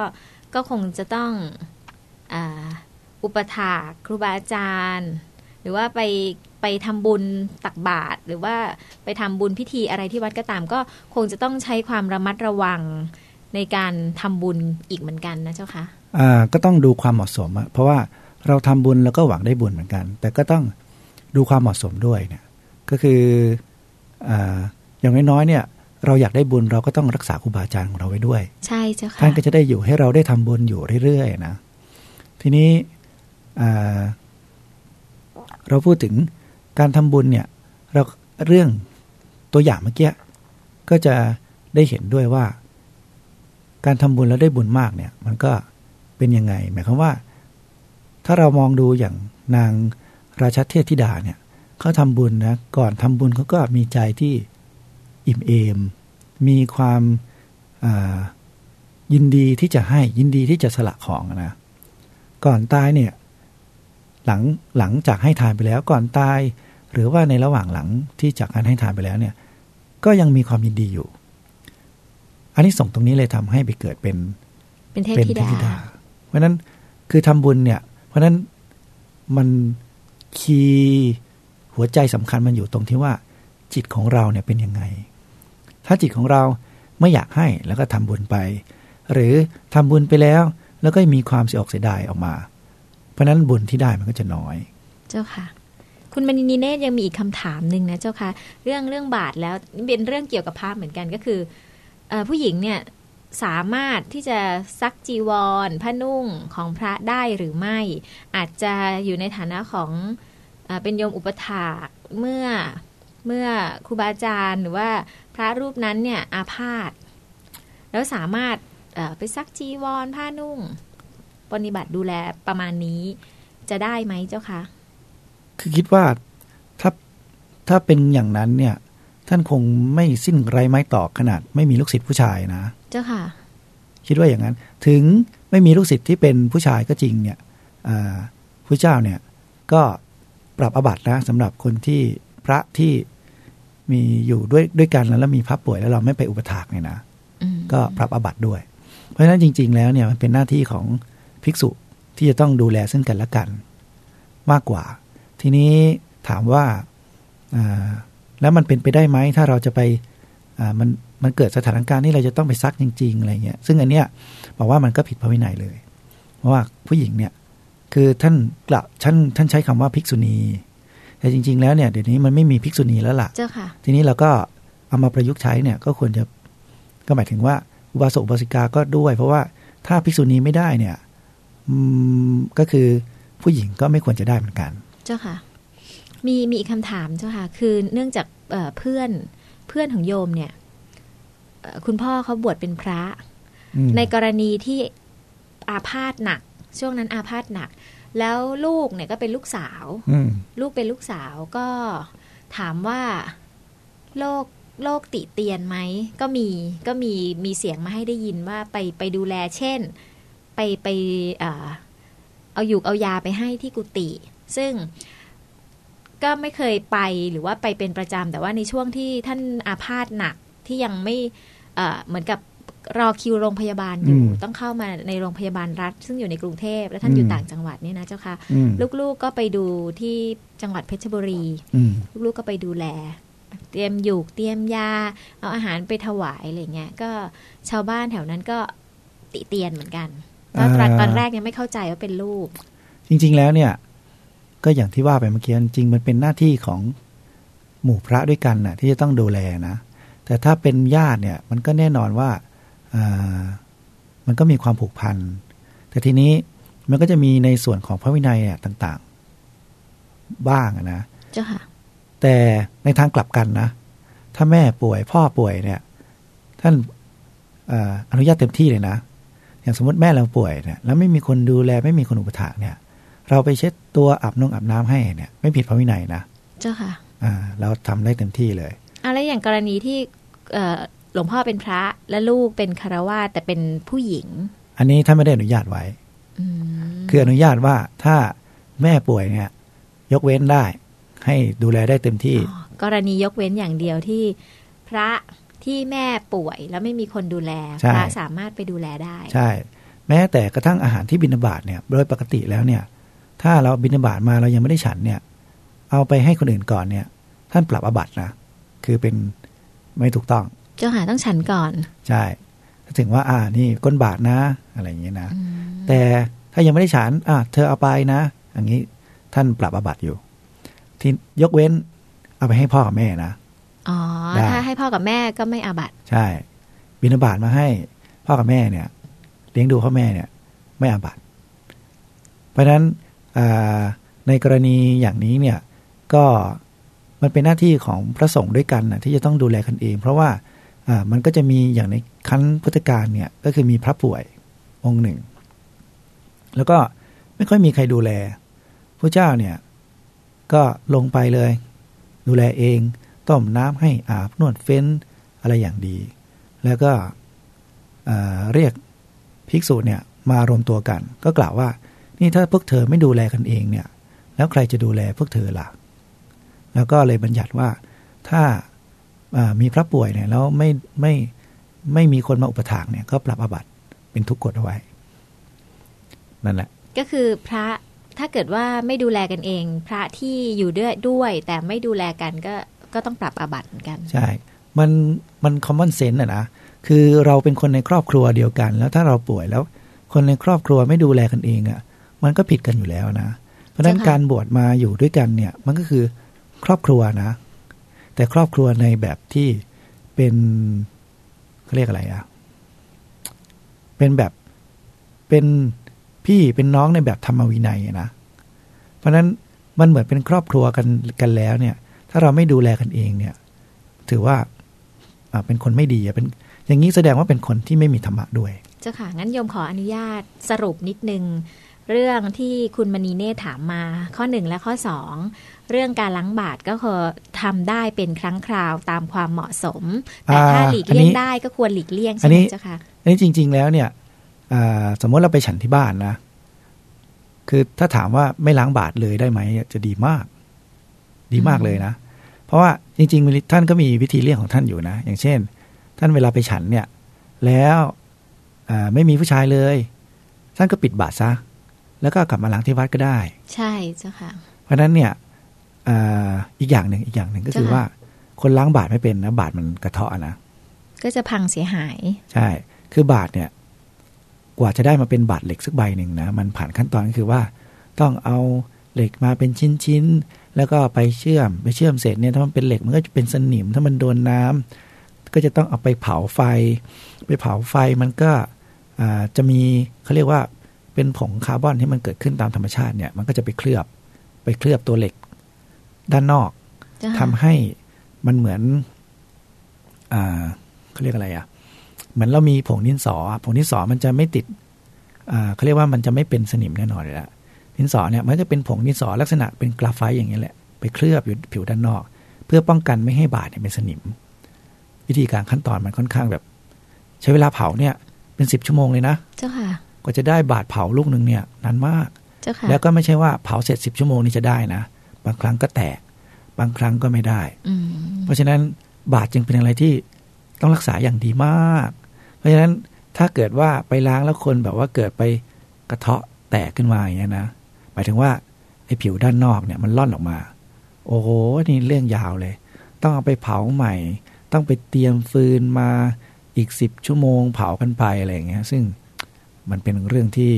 ก็คงจะต้องอาอุปถากครูบาอาจารย์ หรือว่าไปไปทำบุญตักบาตรหรือว่าไปทำบุญพิธีอะไรที่วัดก็ตาม ก็คงจะต้องใช้ความระมัดระวังในการทำบุญอีกเหมือนกันนะเจ้าคะอ่าก็ต้องดูความเหมาะสมอะเพราะว่าเราทำบุญแล้วก็หวังได้บุญเหมือนกัน แต่ก็ต้องดูความเหมาะสมด้วยเนี่ยก็คืออ่าอย่างน้อยๆเนี่ยเราอยากได้บุญเราก็ต้องรักษาครูบาอาจารย์ของเราไว้ด้วย ใช่เจ้าค่ะท่านก็จะได้อยู่ให้เราได้ทำบุญอยู่เรื่อยๆนะทีนี้อ่า เราพูดถึงการทำบุญเนี่ยเราเรื่องตัวอย่างเมื่อกี้ก็จะได้เห็นด้วยว่า การทำบุญแล้วได้บุญมากเนี่ย มันก็เป็นยังไง หมายความว่า ถ้าเรามองดูอย่างนางราชาเทพธิดาเนี่ยเขาทำบุญนะก่อนทำบุญเขาก็มีใจที่อิ่มเอม มีความายินดีที่จะให้ยินดีที่จะสละของนะก่อนตายเนี่ย หลังหลังจากให้ทานไปแล้วก่อนตาย หรือว่าในระหว่างหลังที่จากการให้ทานไปแล้วเนี่ยก็ยังมีความยินดีอยู่ อันนี้ส่งส์ตรงนี้เลยทำให้ไปเกิดเป็น เป็นเทพเป็นธิเทพดาธิดา เพราะฉะนั้นคือทำบุญเนี่ย เพราะฉะนั้นมันคีย์หัวใจสำคัญมันอยู่ตรงที่ว่า จิตของเราเนี่ยเป็นยังไง ถ้าจิตของเราไม่อยากให้แล้วก็ทำบุญไป หรือทำบุญไปแล้ว แล้วก็มีความเสียอกเสียดายออกมาเพ ราะนั้นบุญที่ได้มันก็จะน้อย เจ้าค่ะ คุณมณีนิเนตรยังมีอีกคำถามหนึ่งนะเจ้าค่ะ เรื่องเรื่องบาทแล้วนี่เป็นเรื่องเกี่ยวกับพระเหมือนกันก็คืออผู้หญิงเนี่ยสามารถที่จะซักจีวรผ้านุ่งของพระได้หรือไม่ อาจจะอยู่ในฐานะของเอเป็นโยมอุปถากเมื่อเมื่อครูบาอาจารย์หรือว่าพระรูปนั้นเนี่ยอาพาธแล้วสามารถไปซักจีวรผ้านุ่ง ปฏิบัติดูแลประมาณนี้จะได้ไหมเจ้าคะคือคิดว่าถ้าถ้าเป็นอย่างนั้นเนี่ย ท่านคงไม่สิ้นไรไม้ตอกขนาด ไม่มีลูกศิษย์ผู้ชายนะ เจ้าค่ะ คิดว่าอย่างนั้น ถึงไม่มีลูกศิษย์ที่เป็นผู้ชายก็จริงเนี่ยอ่าผู้เจ้าเนี่ยก็ปรับอบัตนะสำหรับคนที่พระที่มีอยู่ด้วยด้วยกันแล้วแล้วมีพระป่วยแล้วเราไม่ไปอุปถากเนี่ยนะอืมก็ปรับอบัตด้วย เพราะฉะนั้นจริง ๆ แล้วเนี่ยมันเป็นหน้าที่ของ ภิกษุที่จะต้องดูแลซึ่งกันและกัน มากกว่า ทีนี้ถามว่าอ่าแล้วมันเป็นไปได้ไหมถ้าเราจะไปอ่ามันมันเกิดสถานการณ์ที่เราจะต้องไปซักจริง ๆอะไรเงี้ยซึ่งอันเนี้ยบอกว่ามันก็ผิดพระวินัยเลย เพราะว่าผู้หญิงเนี่ยคือท่านกล่าวท่านท่านใช้คำว่าภิกษุณี แต่จริง ๆ แล้วเนี่ยเดี๋ยวนี้มันไม่มีภิกษุณีแล้วล่ะ เจ้าค่ะ ทีนี้เราก็เอามาประยุกต์ใช้เนี่ยก็ควรจะก็หมายถึงว่าอุบาสกอุบาสิกาก็ด้วย เพราะว่าถ้าภิกษุณีไม่ได้เนี่ยอืม ก็คือผู้หญิงก็ไม่ควรจะได้เหมือนกัน เจ้าค่ะ มีมีอีกคำถามเจ้าค่ะ คือเนื่องจากเอ่อเพื่อนเพื่อนของโยมเนี่ยเอ่อคุณพ่อเขาบวชเป็นพระอืมในกรณีที่อาพาธหนัก ช่วงนั้นอาพาธหนัก แล้วลูกเนี่ยก็เป็นลูกสาวอืมลูกเป็นลูกสาวก็ถามว่าโรคโรคติเตียนไหมก็มีก็มีมีเสียงมาให้ได้ยินว่าไปไปดูแลเช่น ไปไปเอ่อเอาอยู่เอายาไปให้ที่กุฏิซึ่งก็ไม่เคยไปหรือว่าไปเป็นประจำแต่ว่าในช่วงที่ท่านอาพาธหนักที่ยังไม่เอ่อเหมือนกับรอคิวโรงพยาบาลอยู่อืมต้องเข้ามาในโรงพยาบาลรัฐ ซึ่งอยู่ในกรุงเทพและท่านอยู่อืมต่างจังหวัดเนี่ยนะเจ้าค่ะอืมลูกๆก็ไปดูที่จังหวัดเพชรบุรีอืมลูกๆก็ไปดูแล เตรียมหยูกเตรียมยา เอาอาหารไปถวายอะไรเงี้ยก็ชาวบ้านแถวนั้นก็ติเตียนเหมือนกัน ก็ตอนอ่าตอนแรกยังไม่เข้าใจว่าเป็นลูก จริง ๆ แล้วเนี่ย ก็อย่างที่ว่าไปเมื่อกี้จริงๆมันเป็นหน้าที่ของหมู่พระด้วยกันน่ะ ที่จะต้องดูแลนะ แต่ถ้าเป็นญาติเนี่ย มันก็แน่นอนว่าอ่ามันก็มีความผูกพัน แต่ทีนี้มันก็จะมีในส่วนของพระวินัยเนี่ยต่างๆ บ้างอะนะเจ้าค่ะแต่ในทางกลับกันนะ ถ้าแม่ป่วยพ่อป่วยเนี่ย ท่านเอ่ออนุญาตเต็มที่เลยนะ อย่างสมมติแม่เราป่วยเนี่ยแล้วไม่มีคนดูแลไม่มีคนอุปถัมภ์เนี่ย เราไปเช็ดตัวอาบนงอาบน้ำให้เนี่ย ไม่ผิดพระวินัยนะเจ้าค่ะอ่าเราทำได้เต็มที่เลยอะไรอย่างกรณีที่เอ่อหลวงพ่อเป็นพระและลูกเป็นคารวาสแต่เป็นผู้หญิง อันนี้ท่านไม่ได้อนุญาตไว้อืมคืออนุญาตว่าถ้าแม่ป่วยเนี่ย ยกเว้นได้ ให้ดูแลได้เต็มที่อ๋อกรณียกเว้นอย่างเดียวที่พระ ที่แม่ป่วยแล้วไม่มีคนดูแลใช่พระสามารถไปดูแลได้ ใช่ แม้แต่กระทั่งอาหารที่บิณฑบาตเนี่ยโดยปกติแล้วเนี่ย ถ้าเราบิณฑบาตมาเรายังไม่ได้ฉันเนี่ย เอาไปให้คนอื่นก่อนเนี่ย ท่านปรับอาบัตินะคือเป็นไม่ถูกต้อง เจ้าค่ะต้องฉันก่อน ใช่ถ้าถึงว่า อ่านี่ก้นบาทนะ อะไรอย่างเงี้ยนะอืมแต่ถ้ายังไม่ได้ฉันอะเธอเอาไปนะอย่างนี้ท่านปรับอาบัติอยู่ ที่ยกเว้นเอาไปให้พ่อกับแม่นะ อ๋อได้ถ้าให้พ่อกับแม่ก็ไม่อาบัตใช่ บิณฑบาตมาให้พ่อกับแม่เนี่ย เลี้ยงดูพ่อแม่เนี่ย ไม่อาบัติเพราะฉะนั้นอ่าในกรณีอย่างนี้เนี่ยก็มันเป็นหน้าที่ของพระสงฆ์ด้วยกันนะที่จะต้องดูแลกันเอง เพราะว่าอ่ามันก็จะมีอย่างในครั้นพุทธกาลเนี่ยก็คือมีพระป่วยองค์หนึ่ง แล้วก็ไม่ค่อยมีใครดูแลพระเจ้าเนี่ยก็ลงไปเลย ดูแลเอง ต้มน้ำให้อาบนวดเฟ้นอะไรอย่างดี แล้วก็เรียกภิกษุเนี่ยมารวมตัวกัน ก็กล่าวว่า นี่ถ้าพวกเธอไม่ดูแลกันเองเนี่ย แล้วใครจะดูแลพวกเธอล่ะ แล้วก็เลยบัญญัติว่าถ้าามีพระป่วยเนี่ยแล้วไม่ไม่ไม่มีคนมาอุปถากเนี่ยก็ปรับอาบัติเป็นทุกกฎเอาไว้ นั่นแหละ ก็คือพระถ้าเกิดว่าไม่ดูแลกันเอง พระที่อยู่ด้วยด้วย แต่ไม่ดูแลกันก็ ก็ต้องปรับอาบัติเหมือนกัน ใช่ มันมัน common sense อะนะ คือเราเป็นคนในครอบครัวเดียวกัน แล้วถ้าเราป่วยแล้ว คนในครอบครัวไม่ดูแลกันเองอะมันก็ผิดกันอยู่แล้วนะ เพราะฉะนั้นเจ้าค่ะการบวชมาอยู่ด้วยกันเนี่ย มันก็คือครอบครัวนะ แต่ครอบครัวในแบบที่เป็นเขาเรียกอะไรอะเป็นแบบเป็นพี่เป็นน้องในแบบธรรมวินัยอะนะ เพราะฉะนั้นมันเหมือนเป็นครอบครัวกันกันแล้วเนี่ย ถ้าเราไม่ดูแลกันเองเนี่ย ถือว่าอ่าเป็นคนไม่ดีอะเป็นอย่างนี้แสดงว่าเป็นคนที่ไม่มีธรรมะด้วย เจ้าค่ะ งั้นโยมขออนุญาตสรุปนิดนึง เรื่องที่คุณมณีเนธถามมา ข้อหนึ่งและข้อสองเรื่องการล้างบาตรก็คือทำได้เป็นครั้งคราวตามความเหมาะสม แต่ถ้าอ่าหลีกเลี่ยอันงนี้ได้ก็ควรหลีกเลี่ยงอัใช่นไหนี้มเจ้าค่ะอันนี้จริง ๆ แล้วเนี่ยอ่าสมมติเราไปฉันที่บ้านนะ คือถ้าถามว่าไม่ล้างบาตรเลยได้ไหมจะดีมาก ดีมากเลยนะ เพราะว่าจริงๆท่านก็มีวิธีเลี่ยงของท่านอยู่นะ อย่างเช่น ท่านเวลาไปฉันเนี่ย แล้วอ่าไม่มีผู้ชายเลย ท่านก็ปิดบาตรซะแล้วก็กลับมาล้างที่วัดก็ได้ ใช่เจ้าค่ะ เพราะฉะนั้นเนี่ยอ่าอีกอย่างหนึ่งอีกอย่างหนึ่งก็คือเจ้าค่ะว่า คนล้างบาตรไม่เป็นนะบาตรมันกระเทาะนะก็จะพังเสียหาย ใช่ คือบาทเนี่ย กว่าจะได้มาเป็นบาทเหล็กสักใบหนึ่งนะ มันผ่านขั้นตอนก็คือว่า ต้องเอาเหล็กมาเป็นชิ้นๆ แล้วก็ไปเชื่อมไปเชื่อมเสร็จเนี่ยถ้ามันเป็นเหล็กมันก็จะเป็นสนิม ถ้ามันโดนน้ำก็จะต้องเอาไปเผาไฟ ไปเผาไฟมันก็อ่าจะมีเขาเรียกว่าเป็นผงคาร์บอนที่มันเกิดขึ้นตามธรรมชาติเนี่ยมันก็จะไปเคลือบไปเคลือบตัวเหล็กด้านนอกเจ้าทำค่ะให้มันเหมือนอ่าเขาเรียกอะไรอะ่ะเหมือนเรามีผงดินสออะผงดินสอมันจะไม่ติดอ่าเขาเรียกว่ามันจะไม่เป็นสนิมแน่นอนเลยละ ดินสอเนี่ยมันจะเป็นผงดินสอลักษณะเป็นกราไฟต์อย่างเงี้ยแหละไปเคลือบอยู่ผิวด้านนอก เพื่อป้องกันไม่ให้บาดเนี่ยเป็นสนิม วิธีการขั้นตอนมันค่อนข้างแบบ ใช้เวลาเผาเนี่ยเป็นสิบชั่วโมงเลยนะเจ้าค่ะกว่าจะได้บาดเผาลูกหนึ่งเนี่ยนานมากเจ้าค่ะแล้วก็ไม่ใช่ว่าเผาเสร็จสิบชั่วโมงนี่จะได้นะ บางครั้งก็แตก บางครั้งก็ไม่ได้อืมเพราะฉะนั้นบาดจึงเป็นอะไรที่ต้องรักษาอย่างดีมาก เพราะฉะนั้นถ้าเกิดว่าไปล้างแล้วคนแบบว่าเกิดไปกระเทาะแตกขึ้นมาอย่างเงี้ยนะ หมายถึงว่าไอ้ผิวด้านนอกเนี่ยมันล่อนออกมา โอ้โหนี่เรื่องยาวเลย ต้องเอาไปเผาใหม่ ต้องไปเตรียมฟืนมาอีกสิบชั่วโมงเผากันไปอะไรอย่างเงี้ยซึ่งมันเป็นเรื่องที่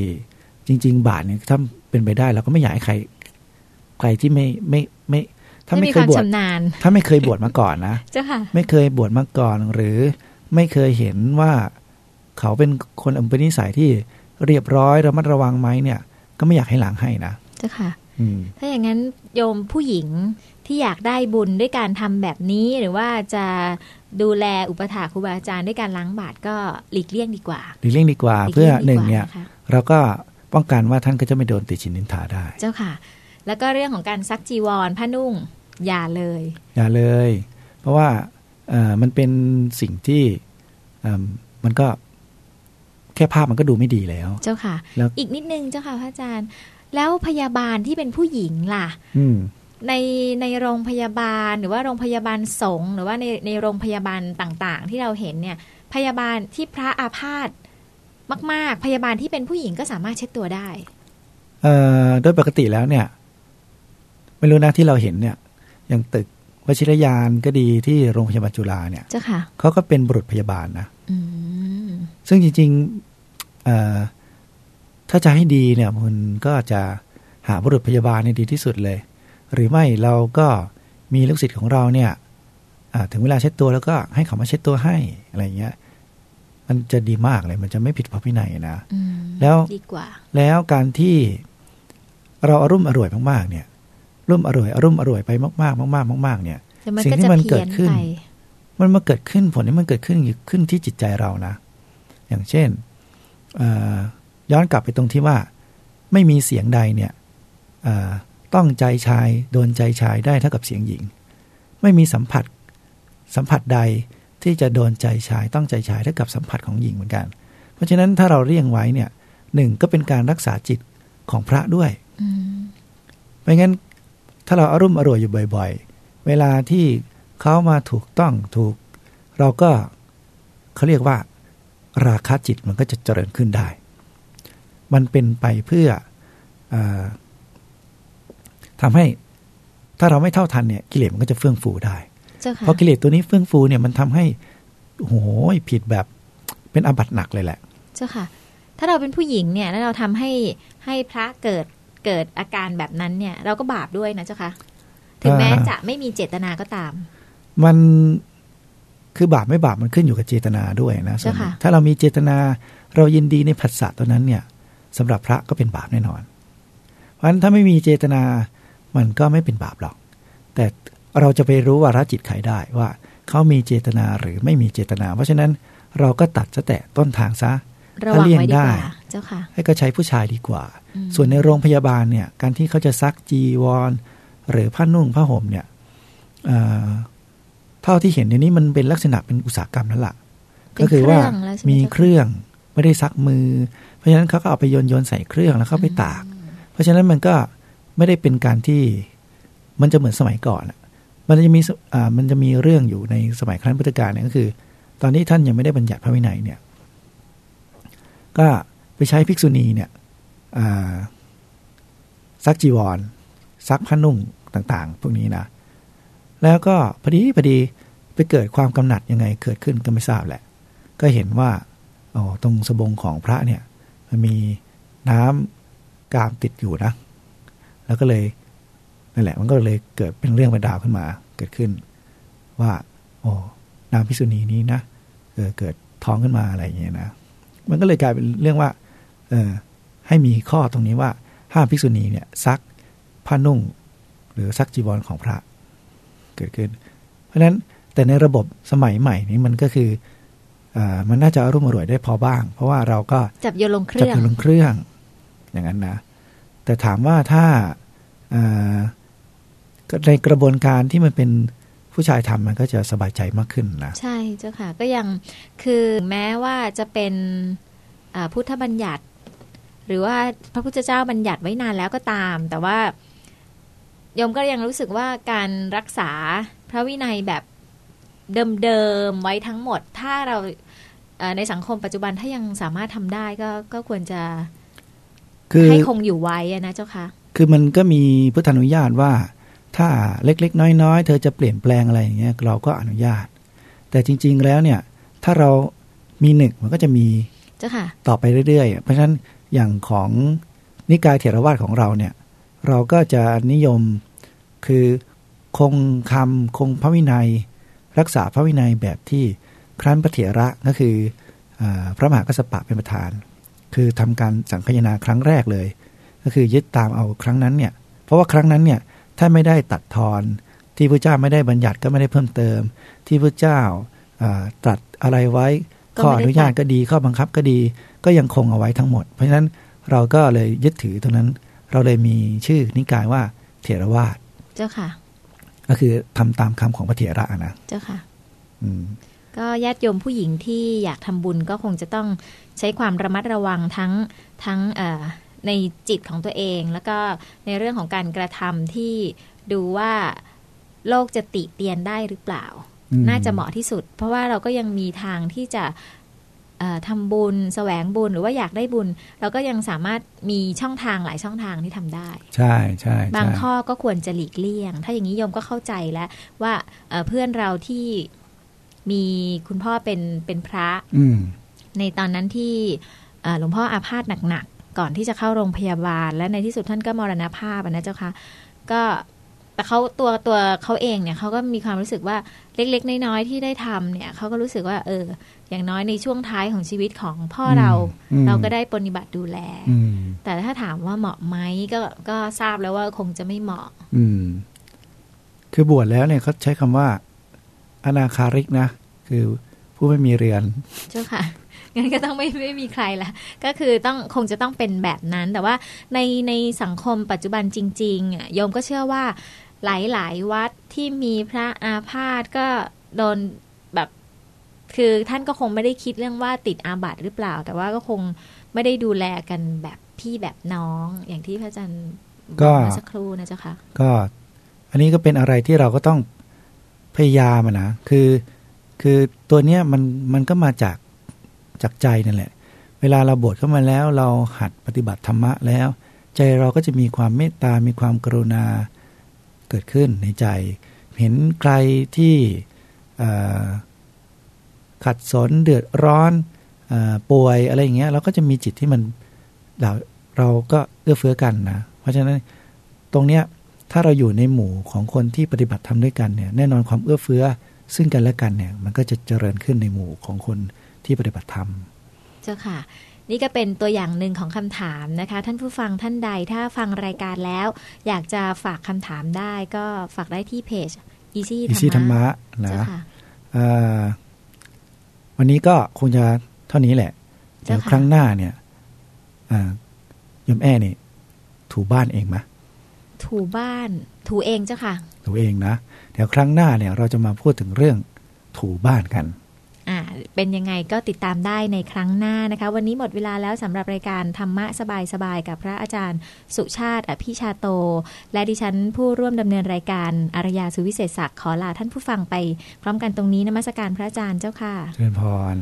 จริง ๆ บาดเนี่ยถ้าเป็นไปได้เราก็ไม่อยากให้ใคร ใครที่ไม่ไม่ไม่ถ้าไม่ไม่มีเคคยวามบวชชำนาญถ้าไม่เคยบวชมาก่อนนะเจ้าค่ะ ไม่เคยบวชมาก่อน หรือไม่เคยเห็นว่าเขาเป็นคนอุปนิสัยที่เรียบร้อยระมัดระวังไหมเนี่ย ก็ไม่อยากให้หลังให้นะเจ้าค่ะอืมถ้าอย่างนั้นโยมผู้หญิงที่อยากได้บุญด้วยการทำแบบนี้หรือว่าจะดูแลอุปถากครูบาอาจารย์ด้วยการล้างบาตรก็หลีกเลี่ยงดีกว่า หลีกเลี่ยงดีกว่าหลีกเพื่อลี่ยหนึ่งดีกว่าเนี่ยะคะเราก็ป้องกันว่าท่านก็จะไม่โดนติชินนินทาได้ เจ้าค่ะ แล้วก็เรื่องของการซักจีวรผ้านุ่งอย่าเลย อย่าเลย เพราะว่าเอ่อมันเป็นสิ่งที่เอิ่มมันก็แค่ภาพมันก็ดูไม่ดีแล้ว เจ้าค่ะแล้วอีกนิดนึงเจ้าค่ะพระอาจารย์ แล้วพยาบาลที่เป็นผู้หญิงล่ะ อืมในในโรงพยาบาลหรือว่าโรงพยาบาลสงฆ์หรือว่าในในโรงพยาบาลต่างๆ ที่เราเห็นเนี่ย พยาบาลที่พระอาพาธมาก ๆ พยาบาลที่เป็นผู้หญิงก็สามารถเช็ดตัวได้ เอ่อโดยปกติแล้วเนี่ย ไม่รู้นะที่เราเห็นเนี่ย อย่างตึกวชิรยานก็ดีที่โรงพยาบาลจุฬาเนี่ยเจ้าค่ะเขาก็เป็นบุรุษพยาบาลนะอืมซึ่งจริงๆเอ่อ ถ้าจะให้ดีเนี่ยมันก็จะหาบุรุษพยาบาลในดีที่สุดเลย หรือไม่เราก็มีลูกศิษย์ของเราเนี่ยอ่าถึงเวลาเช็ดตัวแล้วก็ให้เขามาเช็ดตัวให้อะไรเงี้ย มันจะดีมากเลย มันจะไม่ผิดพระพินัยนะอืมแล้วดีกว่า แล้วการที่เราอารุ่มอร่วยมากๆ เนี่ยรุ่มอร่วยอารุ่มอร่วยไปมากๆมากๆมากๆเนี่ยแต่มันสิ่งก็ที่จะมันเพี้เกิยดนขึ้นไปมันมาเกิดขึ้นผลที่มันเกิดขึ้นขึ้นที่จิตใจเรานะ อย่างเช่นเอ่อ ย้อนกลับไปตรงที่ว่า ไม่มีเสียงใดเนี่ยเอ่อต้องใจชายโดนใจชายได้เท่ากับเสียงหญิง ไม่มีสัมผัสสัมผัสใดที่จะโดนใจชายต้องใจชายเท่ากับสัมผัสของหญิงเหมือนกัน เพราะฉะนั้นถ้าเราเรียงไว้เนี่ยหนึ่งก็เป็นการรักษาจิตของพระด้วยอืมไม่งั้นถ้าเราอารุ่มอร่วยอยู่บ่อย ๆ เวลาที่เขามาถูกต้องถูก เราก็เขาเรียกว่า ราคะจิตมันก็จะเจริญขึ้นได้ มันเป็นไปเพื่ออาทำให้ถ้าเราไม่เท่าทันเนี่ยกิเลสมันก็จะเฟื่องฟูได้เจ้าค่ะเพราะกิเลสตัวนี้เฟื่องฟูเนี่ยมันทำให้โอ้โหผิดแบบเป็นอาบัติหนักเลยแหละ เจ้าค่ะ ถ้าเราเป็นผู้หญิงเนี่ยแล้วเราทำให้ให้พระเกิดเกิดอาการแบบนั้นเนี่ย เราก็บาปด้วยนะเจ้าค่ะ ถึงแม้อ่าจะไม่มีเจตนาก็ตาม มัน คือบาปไม่บาปมันขึ้นอยู่กับเจตนาด้วยนะส่วนหนึ่งเจ้าค่ะถ้าเรามีเจตนาเรายินดีในผัสสะตัวนั้นเนี่ยสำหรับพระก็เป็นบาปแน่นอน เพราะฉะนั้นถ้าไม่มีเจตนามันก็ไม่เป็นบาปหรอก แต่เราจะไปรู้ว่าระจิตใครได้ว่าเขามีเจตนาหรือไม่มีเจตนา เพราะฉะนั้นเราก็ตัดซะแต่ต้นทางซะระวังถ้าเลี่ยงไว้ดีได้กว่าเจ้าค่ะให้ก็ใช้ผู้ชายดีกว่าอืมส่วนในโรงพยาบาลเนี่ยการที่เขาจะซักจีวร หรือผ้านุ่งผ้าห่มเนี่ย เอ่อเท่าที่เห็นในนี้มันเป็นลักษณะเป็นอุตสาหกรรมแล้วล่ะเป็นก็คือว่าเครื่องแล้วใช่ไหมีจ้าะเครื่องไม่ได้ซักมือ เพราะฉะนั้นเขาก็เอาไปโยนโยนใส่เครื่องแล้วเข้าไปตาก เพราะฉะนั้นมันก็ไม่ได้เป็นการที่มันจะเหมือนสมัยก่อนอะมันจะมีสอ่ามันจะมีเรื่องอยู่ในสมัยครั้งพุทธกาลเนี่ยก็คือ ตอนนี้ท่านยังไม่ได้บัญญัติพระวินัยเนี่ย ก็ไปใช้ภิกษุณีเนี่ยอ่าซักจีวรซักผ้านุ่งต่าง ๆ พวกนี้นะ แล้วก็พอดีพอดีไปเกิดความกำหนัดยังไงเกิดขึ้นก็ไม่ทราบแหละ ก็เห็นว่าอ๋อตรงสบงของพระเนี่ยมันมีน้ำกามติดอยู่นะ แล้วก็เลยนั่นแหละ มันก็เลยเกิดเป็นเรื่องเป็นราวขึ้นมา เกิดขึ้น ว่าโอ้นางพิษุณีนี้นะเออเกิดท้องขึ้นมาอะไรอย่างเงี้ยนะ มันก็เลยกลายเป็นเรื่องว่า เออให้มีข้อตรงนี้ว่าห้ามภิกษุณีเนี่ยซักผ้านุ่ง หรือซักจีวรของพระ เกิดขึ้น เพราะฉะนั้นแต่ในระบบสมัยใหม่นี้มันก็คืออามันน่าจะอรุ่มอร่วยได้พอบ้าง เพราะว่าเราก็จับโยนลงเคจับรื่องอยู่ลงเครื่อง อย่างนั้นนะ แต่ถามว่าถ้าอ่าก็ในกระบวนการที่มันเป็นผู้ชายทำมันก็จะสบายใจมากขึ้นนะใช่เจ้าค่ะก็ยังคือแม้ว่าจะเป็นอ่าพุทธบัญญัติ หรือว่าพระพุทธเจ้าบัญญัติไว้นานแล้วก็ตาม แต่ว่าโยมก็ยังรู้สึกว่าการรักษาพระวินัยแบบเดิมๆไว้ทั้งหมด ถ้าเราเอ่อในสังคมปัจจุบันถ้ายังสามารถทำได้ก็ก็ควรจะคือให้คงอยู่ไว้อะนะเจ้าค่ะ คือมันก็มีพุทธานุญาตว่า ถ้าเล็กๆ น้อยๆ เธอจะเปลี่ยนแปลงอะไรอย่างเงี้ยเราก็อนุญาต แต่จริง ๆแล้วเนี่ย ถ้าเรามีหนึ่งมันก็จะมีเจ้าค่ะ ต่อไปเรื่อยๆ เพราะฉะนั้นอย่างของนิกายเถรวาทของเราเนี่ย เราก็จะนิยมคือคงคำคงพระวินัย รักษาพระวินัยแบบที่ครั้นพระเถระก็คืออพระมหากัสปะเป็นประธาน คือทำการสังคายนาครั้งแรกเลย ก็คือยึดตามเอาครั้งนั้นเนี่ยเพราะว่าครั้งนั้นเนี่ยถ้าไม่ได้ตัดทอนที่พระเจ้าไม่ได้บัญญัติก็ไม่ได้เพิ่มเติม ที่พระเจ้าตรัสอะไรไว้ ข้ออนุญาตก็ดีข้อบังคับก็ดีก็ยังคงเอาไว้ทั้งหมด เพราะฉะนั้นเราก็เลยยึดถือตรงนั้น เราเลยมีชื่อนิกายว่าเถรวาทเจ้าค่ะ ก็คือทำตามคำของพระเถระนะเจ้าค่ะ อืมก็ญาติโยมผู้หญิงที่อยากทำบุญก็คงจะต้องใช้ความระมัดระวังทั้งทั้งเอ่อในจิตของตัวเอง แล้วก็ในเรื่องของการกระทำที่ดูว่าโลกจะติเตียนได้หรือเปล่าอืมน่าจะเหมาะที่สุด เพราะว่าเราก็ยังมีทางที่จะเอ่อ ทำบุญแสวงบุญหรือว่าอยากได้บุญ เราก็ยังสามารถมีช่องทางหลายช่องทางที่ทำได้ ใช่ใช่บางใช่ข้อก็ควรจะหลีกเลี่ยง ถ้าอย่างนี้โยมก็เข้าใจแล้วว่าเอ่อเพื่อนเราที่มีคุณพ่อเป็นเป็นพระอืมในตอนนั้นที่เอ่อหลวงพ่ออาพาธหนักๆก่อนที่จะเข้าโรงพยาบาล และในที่สุดท่านก็มรณภาพอะนะเจ้าค่ะก็ แต่เขาตัวตัวเขาเองเนี่ยเขาก็มีความรู้สึกว่าเล็ก ๆ น้อยๆที่ได้ทำเนี่ยเขาก็รู้สึกว่า เออ อย่างน้อยในช่วงท้ายของชีวิตของพ่อเราอืมเราก็ได้ปฏิบัติดูแลอืมแต่ถ้าถามว่าเหมาะไหมก็ก็ทราบแล้วว่าคงจะไม่เหมาะ อืม คือบวชแล้วเนี่ยเขาใช้คำว่าอนาคาริกนะ คือผู้ไม่มีเรือน เจ้าค่ะ งั้นก็ต้องไม่ไม่มีใครละก็คือต้องคงจะต้องเป็นแบบนั้น แต่ว่าในในสังคมปัจจุบันจริงๆอะโยมก็เชื่อว่าหลายๆวัดที่มีพระอาพาธก็โดนแบบคือท่านก็คงไม่ได้คิดเรื่องว่าติดอาบัติหรือเปล่า แต่ว่าก็คงไม่ได้ดูแลกันแบบพี่แบบน้องอย่างที่พระอาจารย์บก็อกเมื่อสักครู่นะเจ้าค่ะก็อันนี้ก็เป็นอะไรที่เราก็ต้องพยายามนะคือ คือตัวเนี้ยมันมันก็มาจาก จากใจนั่นแหละ เวลาเราบวชเข้ามาแล้วเราหัดปฏิบัติธรรมะแล้ว ใจเราก็จะมีความเมตตา มีความกรุณาเกิดขึ้นในใจ เห็นใครที่ขัดสนเดือดร้อนออป่วยอะไรอย่างเงี้ยเราก็จะมีจิตที่มันเราเราก็เอื้อเฟื้อกันนะ เพราะฉะนั้นตรงเนี้ยถ้าเราอยู่ในหมู่ของคนที่ปฏิบัติธรรมด้วยกันเนี่ยแน่นอนความเอื้อเฟื้อซึ่งกันและกันเนี่ยมันก็จะเจริญขึ้นในหมู่ของคน ที่ปฏิบัติธรรม เจ้าค่ะ นี่ก็เป็นตัวอย่างหนึ่งของคำถามนะคะ ท่านผู้ฟังท่านใดถ้าฟังรายการแล้ว อยากจะฝากคำถามได้ก็ฝากได้ที่เพจ Easy อิชิธรรมะเจ้านะค่ะเอ่อวันนี้ก็คงจะเท่านี้แหละเจ้าเดี๋ยวค่ะครั้งหน้าเนี่ยอ่ายมแอ้นี่ถูบ้านเองไหมถูบ้าน ถูเองเจ้าค่ะ ถูเองนะ เดี๋ยวครั้งหน้าเนี่ยเราจะมาพูดถึงเรื่องถูบ้านกันอ่า เป็นยังไงก็ติดตามได้ในครั้งหน้านะคะ วันนี้หมดเวลาแล้วสำหรับรายการธรรมะสบายๆกับพระอาจารย์ สุชาติอภิชาโต และดิฉันผู้ร่วมดำเนินรายการอารยาสุวิเศษศักดิ์ขอลาท่านผู้ฟังไป พร้อมกันตรงนี้นมัสการพระอาจารย์เจ้าค่ะเชิญพร